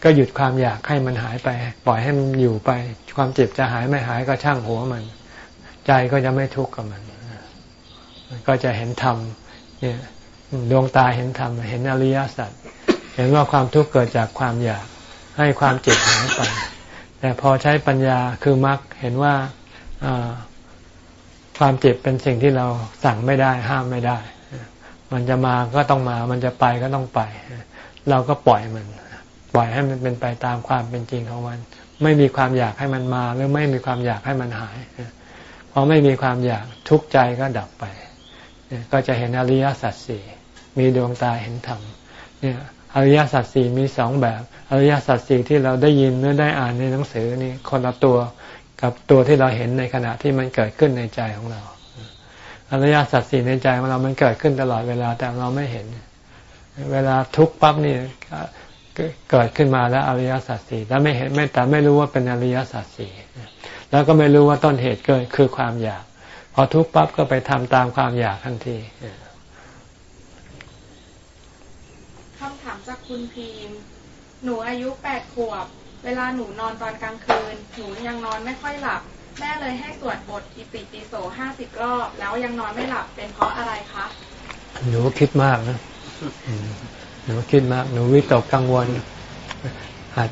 ก็หยุดความอยากให้มันหายไป ปล่อยให้มันอยู่ไป ความเจ็บจะหายไม่หายก็ช่างหัวมัน ใจก็จะไม่ทุกข์กับมันก็จะเห็นธรรมเนี่ยดวงตาเห็นธรรมเห็นอริยสัจ เห็นว่าความทุกข์เกิดจากความอยากให้ความเจ็บหายไป แต่พอใช้ปัญญาคือมรรคเห็นว่าความเจ็บเป็นสิ่งที่เราสั่งไม่ได้ห้ามไม่ได้ มันจะมาก็ต้องมา มันจะไปก็ต้องไป เราก็ปล่อยมัน ปล่อยให้มันเป็นไปตามความเป็นจริงของมัน ไม่มีความอยากให้มันมาหรือไม่มีความอยากให้มันหายพอไม่มีความอยากทุกข์ใจก็ดับไป ก็จะเห็นอริยสัจสี่มีดวงตาเห็นธรรมเนี่ย อริยสัจสี่มีสองแบบ อริยสัจสี่ที่เราได้ยินหรือได้อ่านในหนังสือนี่คนละตัวกับตัวที่เราเห็นในขณะที่มันเกิดขึ้นในใจของเรา อริยสัจสี่ในใจของเรา มันเกิดขึ้นตลอดเวลาแต่เราไม่เห็น เวลาทุกข์ปั๊บนี่เกิดขึ้นมาแล้วอริยสัจสี่แล้วไม่เห็นไม่แต่ไม่รู้ว่าเป็นอริยสัจสี่แล้วก็ไม่รู้ว่าต้นเหตุเกิดคือความอยาก พอทุกข์ปั๊บก็ไปทำตามความอยากทันทีคำถาม จากคุณพีมหนูอายุแปดขวบ เวลาหนูนอนตอนกลางคืน หนูยังนอนไม่ค่อยหลับ แม่เลยให้สวดบทอิติปิโสห้าสิบรอบ แล้วยังนอนไม่หลับเป็นเพราะอะไรคะหนูคิดมากนะหนูคิดมาก หนูวิตกกังวลหัด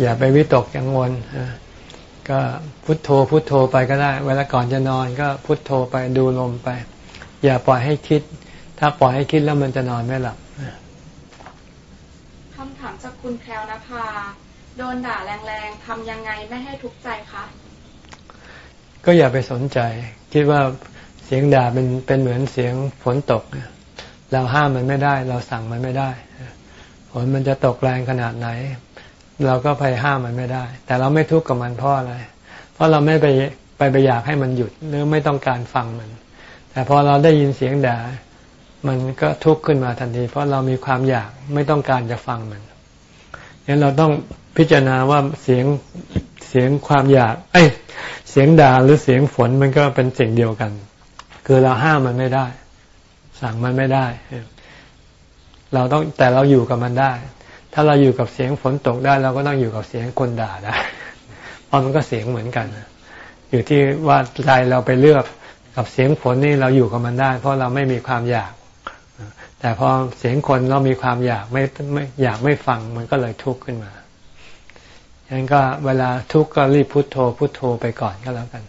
อย่าไปวิตกกังวลก็พุทโธพุทโธไปก็ได้ เวลาก่อนจะนอนก็พุทโธไปดูลมไป อย่าปล่อยให้คิด ถ้าปล่อยให้คิดแล้วมันจะนอนไม่หลับำถามจากคุณแพลวนภา โดนด่าแรงๆทำยังไงไม่ให้ทุกข์ใจคะ ก็อย่าไปสนใจ คิดว่าเสียงด่าเป็นเป็นเหมือนเสียงฝนตก เราห้ามมันไม่ได้ เราสั่งมันไม่ได้ฝนมันจะตกแรงขนาดไหน เราก็ไปห้ามมันไม่ได้ แต่เราไม่ทุกข์กับมันเพราะอะไร เพราะเราไม่ไปไปไปอยากให้มันหยุดหรือไม่ต้องการฟังมัน แต่พอเราได้ยินเสียงด่า มันก็ทุกข์ขึ้นมาทันที เพราะเรามีความอยากไม่ต้องการจะฟังมันงั้นเราต้องพิจารณาว่าเสียงเสียงความอยาก เอ้ยเสียงด่าหรือเสียงฝนมันก็เป็นสิ่งเดียวกัน คือเราห้ามมันไม่ได้ สั่งมันไม่ได้ เราต้องแต่เราอยู่กับมันได้ ถ้าเราอยู่กับเสียงฝนตกได้ เราก็ต้องอยู่กับเสียงคนด่าได้เพราะมันก็เสียงเหมือนกัน อยู่ที่ว่าใจเราไปเลือกกับเสียงฝนนี่เราอยู่กับมันได้ เพราะเราไม่มีความอยาก แต่พอเสียงคนเรามีความอยากไม่ไม่อยากไม่ฟังมันก็เลยทุกข์ขึ้นมาฉะนั้นก็เวลาทุกข์ก็รีบพุโทโธพุโทโธไปก่อนก็แล้วกัน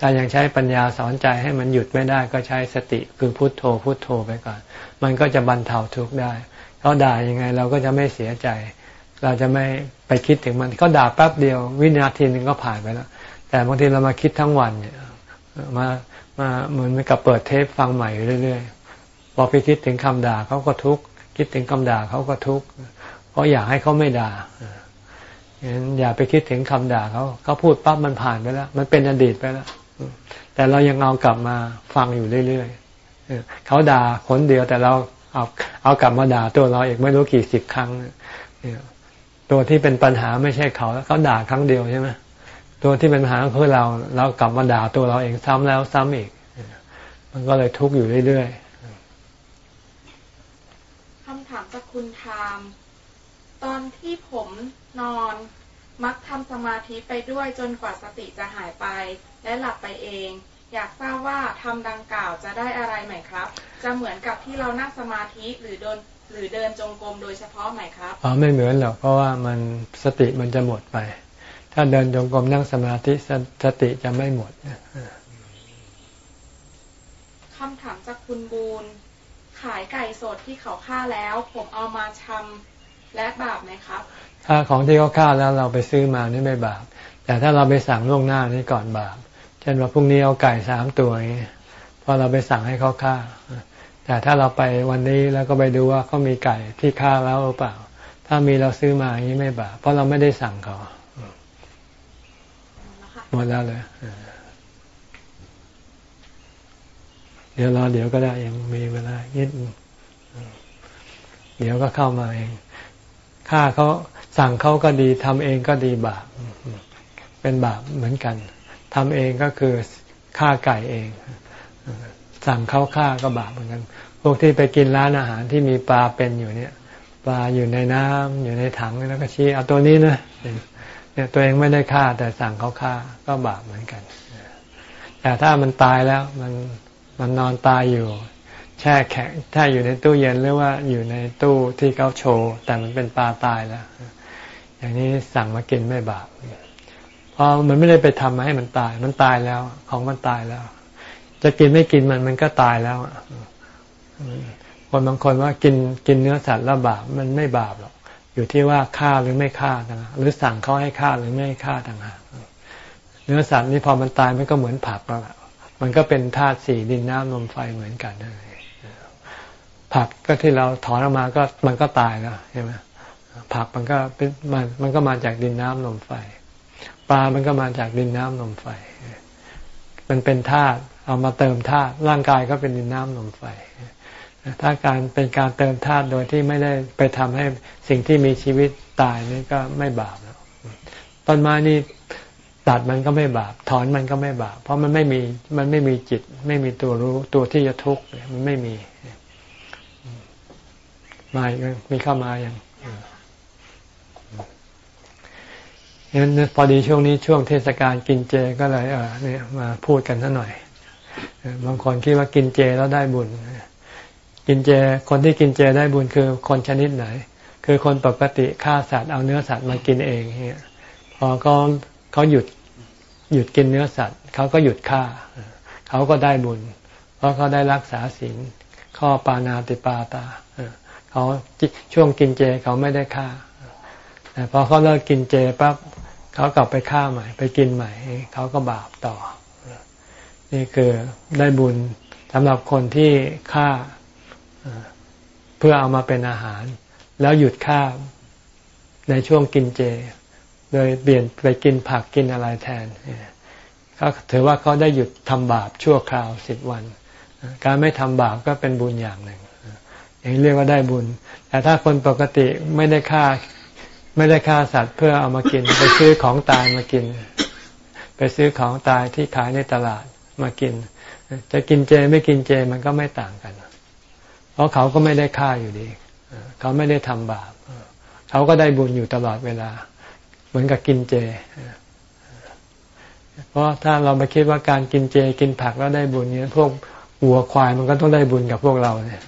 ถ้ายังใช้ปัญญาสอนใจให้มันหยุดไม่ได้ก็ใช้สติคือพุโทโธพุโทโธไปก่อน มันก็จะบรรเทาทุกข์ได้เขาด่ายังไงเราก็จะไม่เสียใจ เราจะไม่ไปคิดถึงมันก็ด่าแป๊บเดียว วินาทีหนึ่งก็ผ่านไปแล้ว แต่บางทีเรามาคิดทั้งวันเนี่ยมามาเหมือนกับเปิดเทปฟังใหม่เรื่อย พอไปคิดถึงคำด่าเขาก็ทุกข์คิดถึงคำด่าเขาก็ทุกข์เพราะอยากให้เขาไม่ด่างั้นอย่าไปคิดถึงคำด่าเขาเขาพูดปั๊บมันผ่านไปแล้ว มันเป็นอดีตไปแล้วแต่เรายังเอากลับมาฟังอยู่เรื่อยๆเขาด่าคนเดียวแต่เราเอาเอากลับมาด่าตัวเราอีกไม่รู้กี่สิบครั้งตัวที่เป็นปัญหาไม่ใช่เขาเขาด่าครั้งเดียวใช่ไหมตัวที่เป็นปัญหาคือเรา เรากลับมาด่าตัวเราเองซ้ำแล้วซ้ำอีก มันก็เลยทุกข์อยู่เรื่อยๆามจากคุณทามตอนที่ผมนอนมักทำสมาธิไปด้วยจนกว่าสติจะหายไป และหลับไปเอง อยากทราบว่าทำดังกล่าวจะได้อะไรไหมครับ จะเหมือนกับที่เรานั่งสมาธิหรือเดินหรือเดินจงกรมโดยเฉพาะไหมครับอ๋อไม่เหมือนหรอกเพราะว่ามันสติมันจะหมดไป ถ้าเดินจงกรมนั่งสมาธิสสติจะไม่หมดคำถามจากคุณบูน ขายไก่สดที่เขาฆ่าแล้ว ผมเอามาชำและบาปไหมครับ ถ้าของที่เขาฆ่าแล้วเราไปซื้อมานี่ไม่บาป แต่ถ้าเราไปสั่งล่วงหน้านี่ก่อนบาป เช่นว่าพรุ่งนี้เอาไก่สามตัวนี้พอเราไปสั่งให้เขาฆ่า แต่ถ้าเราไปวันนี้แล้วก็ไปดูว่าเขามีไก่ที่ฆ่าแล้วหรือเปล่า ถ้ามีเราซื้อมาอย่างนี้ไม่บาป เพราะเราไม่ได้สั่งเขาหมดแล้วเลย เดี๋ยวรอเดี๋ยวก็ได้ยังมีเวลายิดเดี๋ยวก็เข้ามาเองฆ่าเขาสั่งเขาก็ดีทำเองก็ดีบาปเป็นบาปเหมือนกันทำเองก็คือฆ่าไก่เอง สั่งเขาฆ่าก็บาปเหมือนกัน พวกที่ไปกินร้านอาหารที่มีปลาเป็นอยู่เนี่ย ปลาอยู่ในน้ำอยู่ในถังแล้วก็ชี้เอาตัวนี้นะเนี่ยตัวเองไม่ได้ฆ่าแต่สั่งเขาฆ่าก็บาปเหมือนกัน แต่ถ้ามันตายแล้วมัน มันนอนตายอยู่ แช่แข็งถ้าอยู่ในตู้เย็นหรือว่าอยู่ในตู้ที่เขาโชว์ แต่มันเป็นปลาตายแล้ว อย่างนี้สั่งมากินไม่บาปเพราะมันไม่ได้ไปทำมาให้มันตาย มันตายแล้ว ของมันตายแล้ว จะกินไม่กินมันมันก็ตายแล้วคนบางคนว่ากินกินเนื้อสัตว์แล้วบาปมันไม่บาปหรอกอยู่ที่ว่าฆ่าหรือไม่ฆ่าต่างหากหรือสั่งเขาให้ฆ่าหรือไม่ฆ่าต่างหากเนื้อสัตว์นี่พอมันตายมันก็เหมือนผักแล้ว มันก็เป็นธาตุสี่ดินน้ำลมไฟเหมือนกันผักก็ที่เราถอนออกมาก็มันก็ตายแล้วใช่ไหมผักมันก็เป็นมันมันก็มาจากดินน้ำลมไฟ ปลามันก็มาจากดินน้ำลมไฟ มันเป็นธาตุเอามาเติมธาตุร่างกายก็เป็นดินน้ำลมไฟ ถ้าการเป็นการเติมธาตุโดยที่ไม่ได้ไปทำให้สิ่งที่มีชีวิตตายนี่ก็ไม่บาปแล้วต้นไม้นี่ ตัดมันก็ไม่บาป ถอนมันก็ไม่บาป เพราะมันไม่มีมันไม่มีจิต ไม่มีตัวรู้ตัวที่จะทุกข์มันไม่มีมามีเข้ามาอย่างนั้นพอดีช่วงนี้ช่วงเทศกาลกินเจก็เลยเออเนี่ยมาพูดกันสัหน่อยบางคนคิดว่ากินเจแล้วได้บุญกินเจคนที่กินเจได้บุญคือคนชนิดไหน คือคนปกติฆ่าสัตว์เอาเนื้อสัตว์มากินเองเนี่ยพอเขา เขาหยุดหยุดกินเนื้อสัตว์ เขาก็หยุดฆ่า เขาก็ได้บุญ เพราะเขาได้รักษาศีลข้อปานาติปาตาเขาช่วงกินเจเขาไม่ได้ฆ่าแต่พอเขาเลิกกินเจปั๊บเขากลับไปฆ่าใหม่ ไปกินใหม่ เขาก็บาปต่อ นี่คือได้บุญสำหรับคนที่ฆ่าเพื่อเอามาเป็นอาหาร แล้วหยุดฆ่าในช่วงกินเจ โดยเปลี่ยนไปกินผักกินอะไรแทนเขาถือว่าเขาได้หยุดทำบาปชั่วคราวสิบวัน การไม่ทำบาปก็เป็นบุญอย่างหนึ่งอย่างนี้เรียกว่าได้บุญ แต่ถ้าคนปกติไม่ได้ฆ่าไม่ได้ฆ่าสัตว์เพื่อเอามากิน ไปซื้อของตายมากิน ไปซื้อของตายที่ขายในตลาดมากิน จะกินเจไม่กินเจมันก็ไม่ต่างกัน เพราะเขาก็ไม่ได้ฆ่าอยู่ดี เขาไม่ได้ทำบาป เขาก็ได้บุญอยู่ตลอดเวลา มือนกับกินเจ เพราะถ้าเราไปคิดว่าการกินเจกินผักแล้วได้บุญเนี่ยพวกวัวควายมันก็ต้องได้บุญกับพวกเราเนี่ย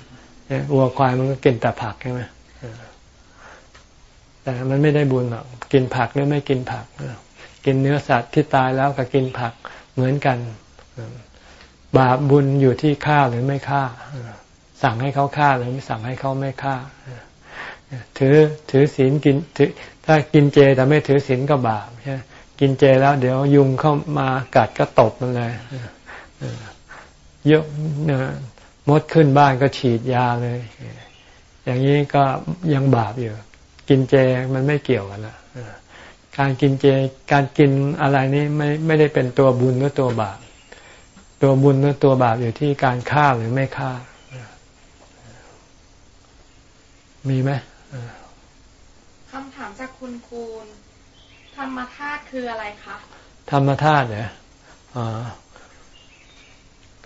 วัวควายมันก็กินแต่ผักใช่ไหมแต่มันไม่ได้บุญหรอกกินผักหรือไม่กินผักกินเนื้อสัตว์ที่ตายแล้วกับกินผักเหมือนกัน บาปบุญอยู่ที่ฆ่าหรือไม่ฆ่า สั่งให้เขาฆ่าหรือไม่สั่งให้เขาไม่ฆ่า ถือถือศีลกินถือถ้ากินเจแต่ไม่ถือศีลก็บาปใช่กินเจแล้วเดี๋ยวยุงเข้ามากัดก็ตบมันเลยเยอะมดขึ้นบ้านก็ฉีดยาเลย อย่างนี้ก็ยังบาปอยู่ กินเจมันไม่เกี่ยวกันละการกินเจการกินอะไรนี้ไม่ไม่ได้เป็นตัวบุญหรือตัวบาป ตัวบุญหรือตัวบาปอยู่ที่การฆ่าหรือไม่ฆ่า มีไหมามจากคุณคูณธรรมธาตุคืออะไรคะธรรมธาตุเนี่ย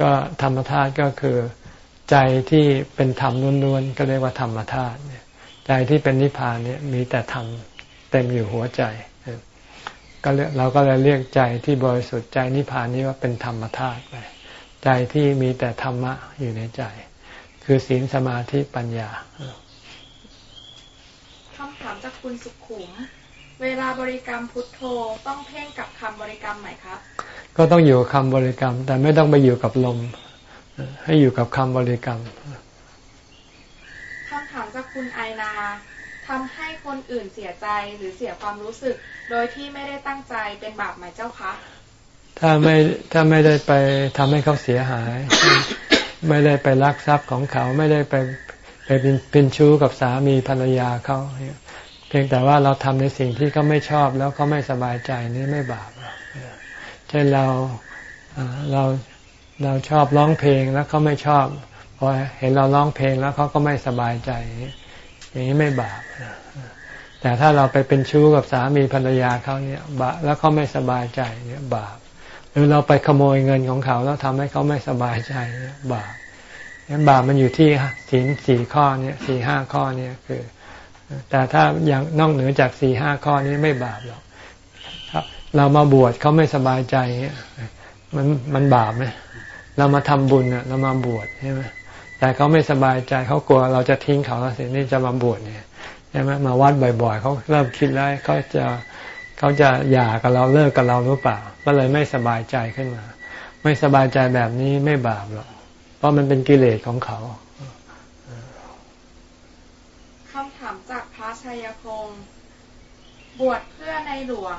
ก็ธรรมธาตุก็คือใจที่เป็นธรรมล้วนๆก็เรียกว่าธรรมธาตุใจที่เป็นนิพพานเนี่ยมีแต่ธรรมเต็มอยู่หัวใจก็เราก็เลยเรียกใจที่บริสุทธิ์ใจนิพพานนี้ว่าเป็นธรรมธาตุไปใจที่มีแต่ธรรมะอยู่ในใจ คือศีลสมาธิปัญญาคำ ถามจากคุณสุขุม เวลาบริกรรมพุทโธต้องเพ่งกับคำบริกรรมไหมครับ ก็ต้องอยู่กับคำบริกรรม แต่ไม่ต้องไปอยู่กับลม ให้อยู่กับคำบริกรรมคำถามจากคุณไอนาทำให้คนอื่นเสียใจหรือเสียความรู้สึก โดยที่ไม่ได้ตั้งใจเป็นบาปไหมเจ้าคะถ้าไม่ถ้าไม่ได้ไปทำให้เขาเสียหาย ไม่ได้ไปลักทรัพย์ของเขาไม่ได้ไปไปเป็นเป็นชู้กับสามีภรรยาเขาเพียงแต่ว่าเราทำในสิ่งที่เขาไม่ชอบแล้วเขาไม่สบายใจนี่ไม่บาปเช่นเราเราเราชอบร้องเพลงแล้วเขาไม่ชอบพอเห็นเราร้องเพลงแล้วเขาก็ไม่สบายใจ อย่างนี้ไม่บาปแต่ถ้าเราไปเป็นชู้กับสามีภรรยาเขาเนี่ยบาปแล้วเขาไม่สบายใจเนี่ยบาปหรือเราไปขโมยเงินของเขาแล้วทำให้เขาไม่สบายใจเนี่ยบาปงั้นบาปมันอยู่ที่ศีลสี่ข้อเนี่ยสี่ห้าข้อเนี่ยคือ แต่ถ้าอย่างนอกเหนือจากสี่ห้าข้อนี้ไม่บาปหรอกเรามาบวชเขาไม่สบายใจมันมันบาปไหมเรามาทำบุญเน่ยเรามาบวชใช่ไหมแต่เขาไม่สบายใจเขากลัวเราจะทิ้งเขาแล้วสินี่จะมาบวชเนี่ยใช่ไหมมาวัดบ่อย ๆเขาเริ่มคิดแล้วเขาจะเขาจะหย่ากับเราเลิกกับเราหรือเปล่า ก็เลยไม่สบายใจขึ้นมา ไม่สบายใจแบบนี้ไม่บาปหรอกเพราะมันเป็นกิเลสของเขา คำถามจากพระ ชัยพงศ์บวชเพื่อในหลวง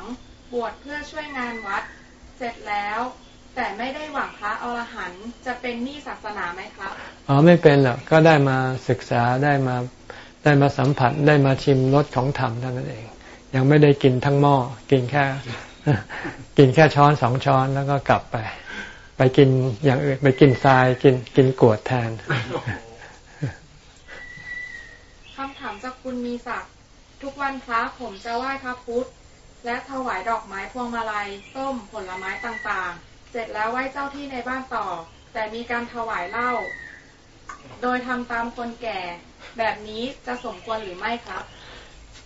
บวชเพื่อช่วยงานวัด เสร็จแล้ว แต่ไม่ได้หวังพระอรหันต์จะเป็นหนี้ศาสนาไหมครับ อ๋อไม่เป็นหรอกก็ได้มาศึกษาได้มาได้มาสัมผัสได้มาชิมรสของธรรมเท่านั้นเอง ยังไม่ได้กินทั้งหม้อกินแค่ กินแค่ช้อนสองช้อนแล้วก็กลับไป ไปกินอย่างอื่นไปกินทรายกินกินกวดแทนคำถามจากคุณมีศักดิ์ ทุกวันพระผมจะไหว้พระพุทธ และถวายดอกไม้พวงมาลัย ส้มผลไม้ต่างๆ เสร็จแล้วไหว้เจ้าที่ในบ้านต่อ แต่มีการถวายเหล้าโดยทำตามคนแก่ แบบนี้จะสมควรหรือไม่ครับ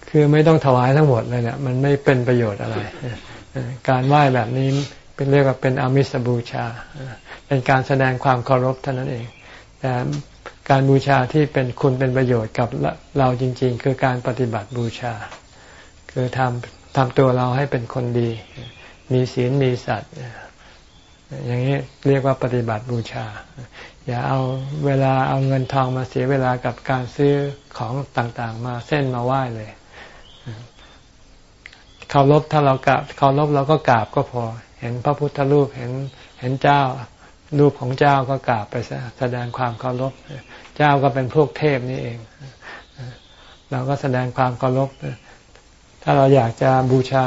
คือไม่ต้องถวายทั้งหมดเลยเนี่ยมันไม่เป็นประโยชน์อะไร การไหว้แบบนี้เป็นเรียกว่าเป็นอามิสบูชา เป็นการแสดงความเคารพเท่านั้นเอง แต่ การบูชาที่เป็นคุณเป็นประโยชน์กับเราจริง ๆ คือการปฏิบัติบูชา คือทำทำตัวเราให้เป็นคนดี มีศีลมีสัตว์อย่างนี้เรียกว่าปฏิบัติบูชา อย่าเอาเวลาเอาเงินทองมาเสียเวลากับการซื้อของต่างๆ มาเส้นมาไหว้เลยเคารพถ้าเรากราบเคารพเราก็กราบก็พอ เห็นพระพุทธรูปเห็นเห็นเจ้า รูปของเจ้าก็กราบไปแสดงความเคารพ เจ้าก็เป็นพวกเทพนี่เอง เราก็แสดงความเคารพ ถ้าเราอยากจะบูชา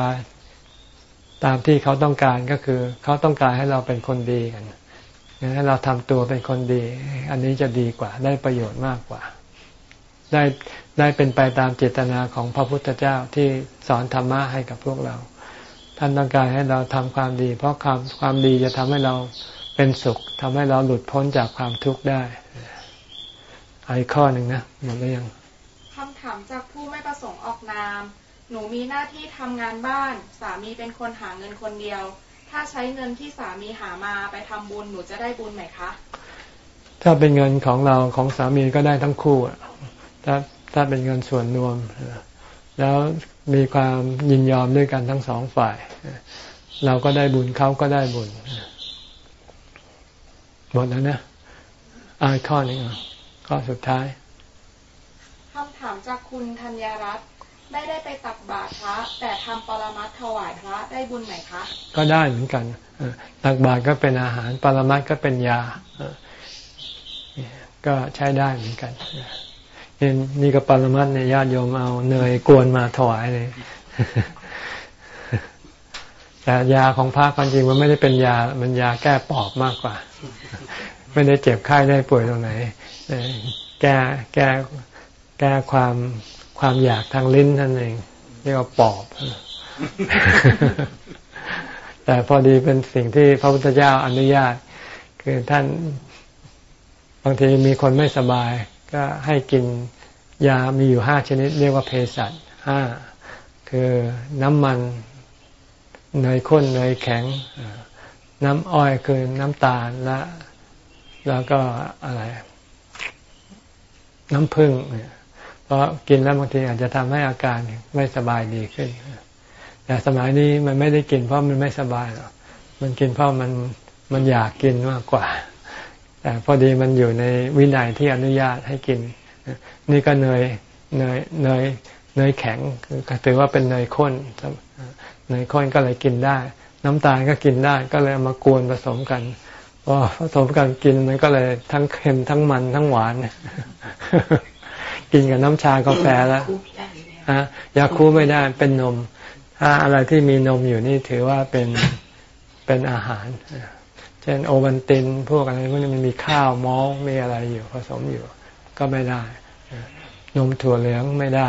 ตามที่เขาต้องการก็คือ เขาต้องการให้เราเป็นคนดีกันให้เราทำตัวเป็นคนดี อันนี้จะดีกว่า ได้ประโยชน์มากกว่า ได้ได้เป็นไปตามเจตนาของพระพุทธเจ้าที่สอนธรรมะให้กับพวกเรา ท่านต้องการให้เราทำความดี เพราะความความดีจะทำให้เรา เป็นสุขทำให้เราหลุดพ้นจากความทุกข์ได้อีกข้อหนึ่งนะหมดแล้วยังคำถามจากผู้ไม่ประสงค์ออกนาม หนูมีหน้าที่ทำงานบ้าน สามีเป็นคนหาเงินคนเดียว ถ้าใช้เงินที่สามีหามาไปทำบุญหนูจะได้บุญไหมคะ ถ้าเป็นเงินของเราของสามีก็ได้ทั้งคู่ถ้าถ้าเป็นเงินส่วนรวม แล้วมีความยินยอมด้วยกันทั้งสองฝ่าย เราก็ได้บุญเขาก็ได้บุญ หมดแล้วนะอ่านข้อนี้ข้อสุดท้ายคำถามจากคุณธัญรัตน์ไม่ได้ไปตักบาตรพระ แต่ทำปรมัตถวายพระได้บุญไหมคะ ก็ได้เหมือนกันตักบาตรก็เป็นอาหาร ปรมัตก็เป็นยาก็ใช้ได้เหมือนกันนี่ก็ปรมัตเนี่ยญาติโยมเอาเนยกวนมาถวายเลย แต่ยาของพระความจริงมันไม่ได้เป็นยา มันยาแก้ปอบมากกว่า ไม่ได้เจ็บไข้ได้ป่วยตรงไหน แก้แก้แก้ความความอยากทางลิ้นท่านเองเรียกว่าปอบ แต่พอดีเป็นสิ่งที่พระพุทธเจ้าอนุญาต คือท่านบางทีมีคนไม่สบาย ก็ให้กินยามีอยู่ห้าชนิด เรียกว่าเภสัชห้าคือน้ำมัน เนยข้นเนยแข็ง น้ำอ้อยคือน้ำตาลและ แล้วก็อะไร น้ำผึ้งเพราะกินแล้วบางทีอาจจะทำให้อาการไม่สบายดีขึ้น แต่สมัยนี้มันไม่ได้กินเพราะมันไม่สบายหรอกมันกินเพราะมันมันอยากกินมากกว่า แต่พอดีมันอยู่ในวินัยที่อนุญาตให้กิน นี่ก็เนยเนยเนยเนยแข็งคือถือว่าเป็นเนยข้น เนยข้นก็เลยกินได้ น้ำตาลก็กินได้ก็เลยมากวนผสมกันพอผสมกันกินมันก็เลยทั้งเค็มทั้งมันทั้งหวาน กินกับน้ำชากาแฟแล้วฮะยาคูไม่ได้เป็นนม ถ้าอะไรที่มีนมอยู่นี่ถือว่าเป็นเป็นอาหารเช่นโอวันตินพวกอะไรพวกนี้มันมีข้าวมอลมีอะไรอยู่ผสมอยู่ ก็ไม่ได้ นมถั่วเหลืองไม่ได้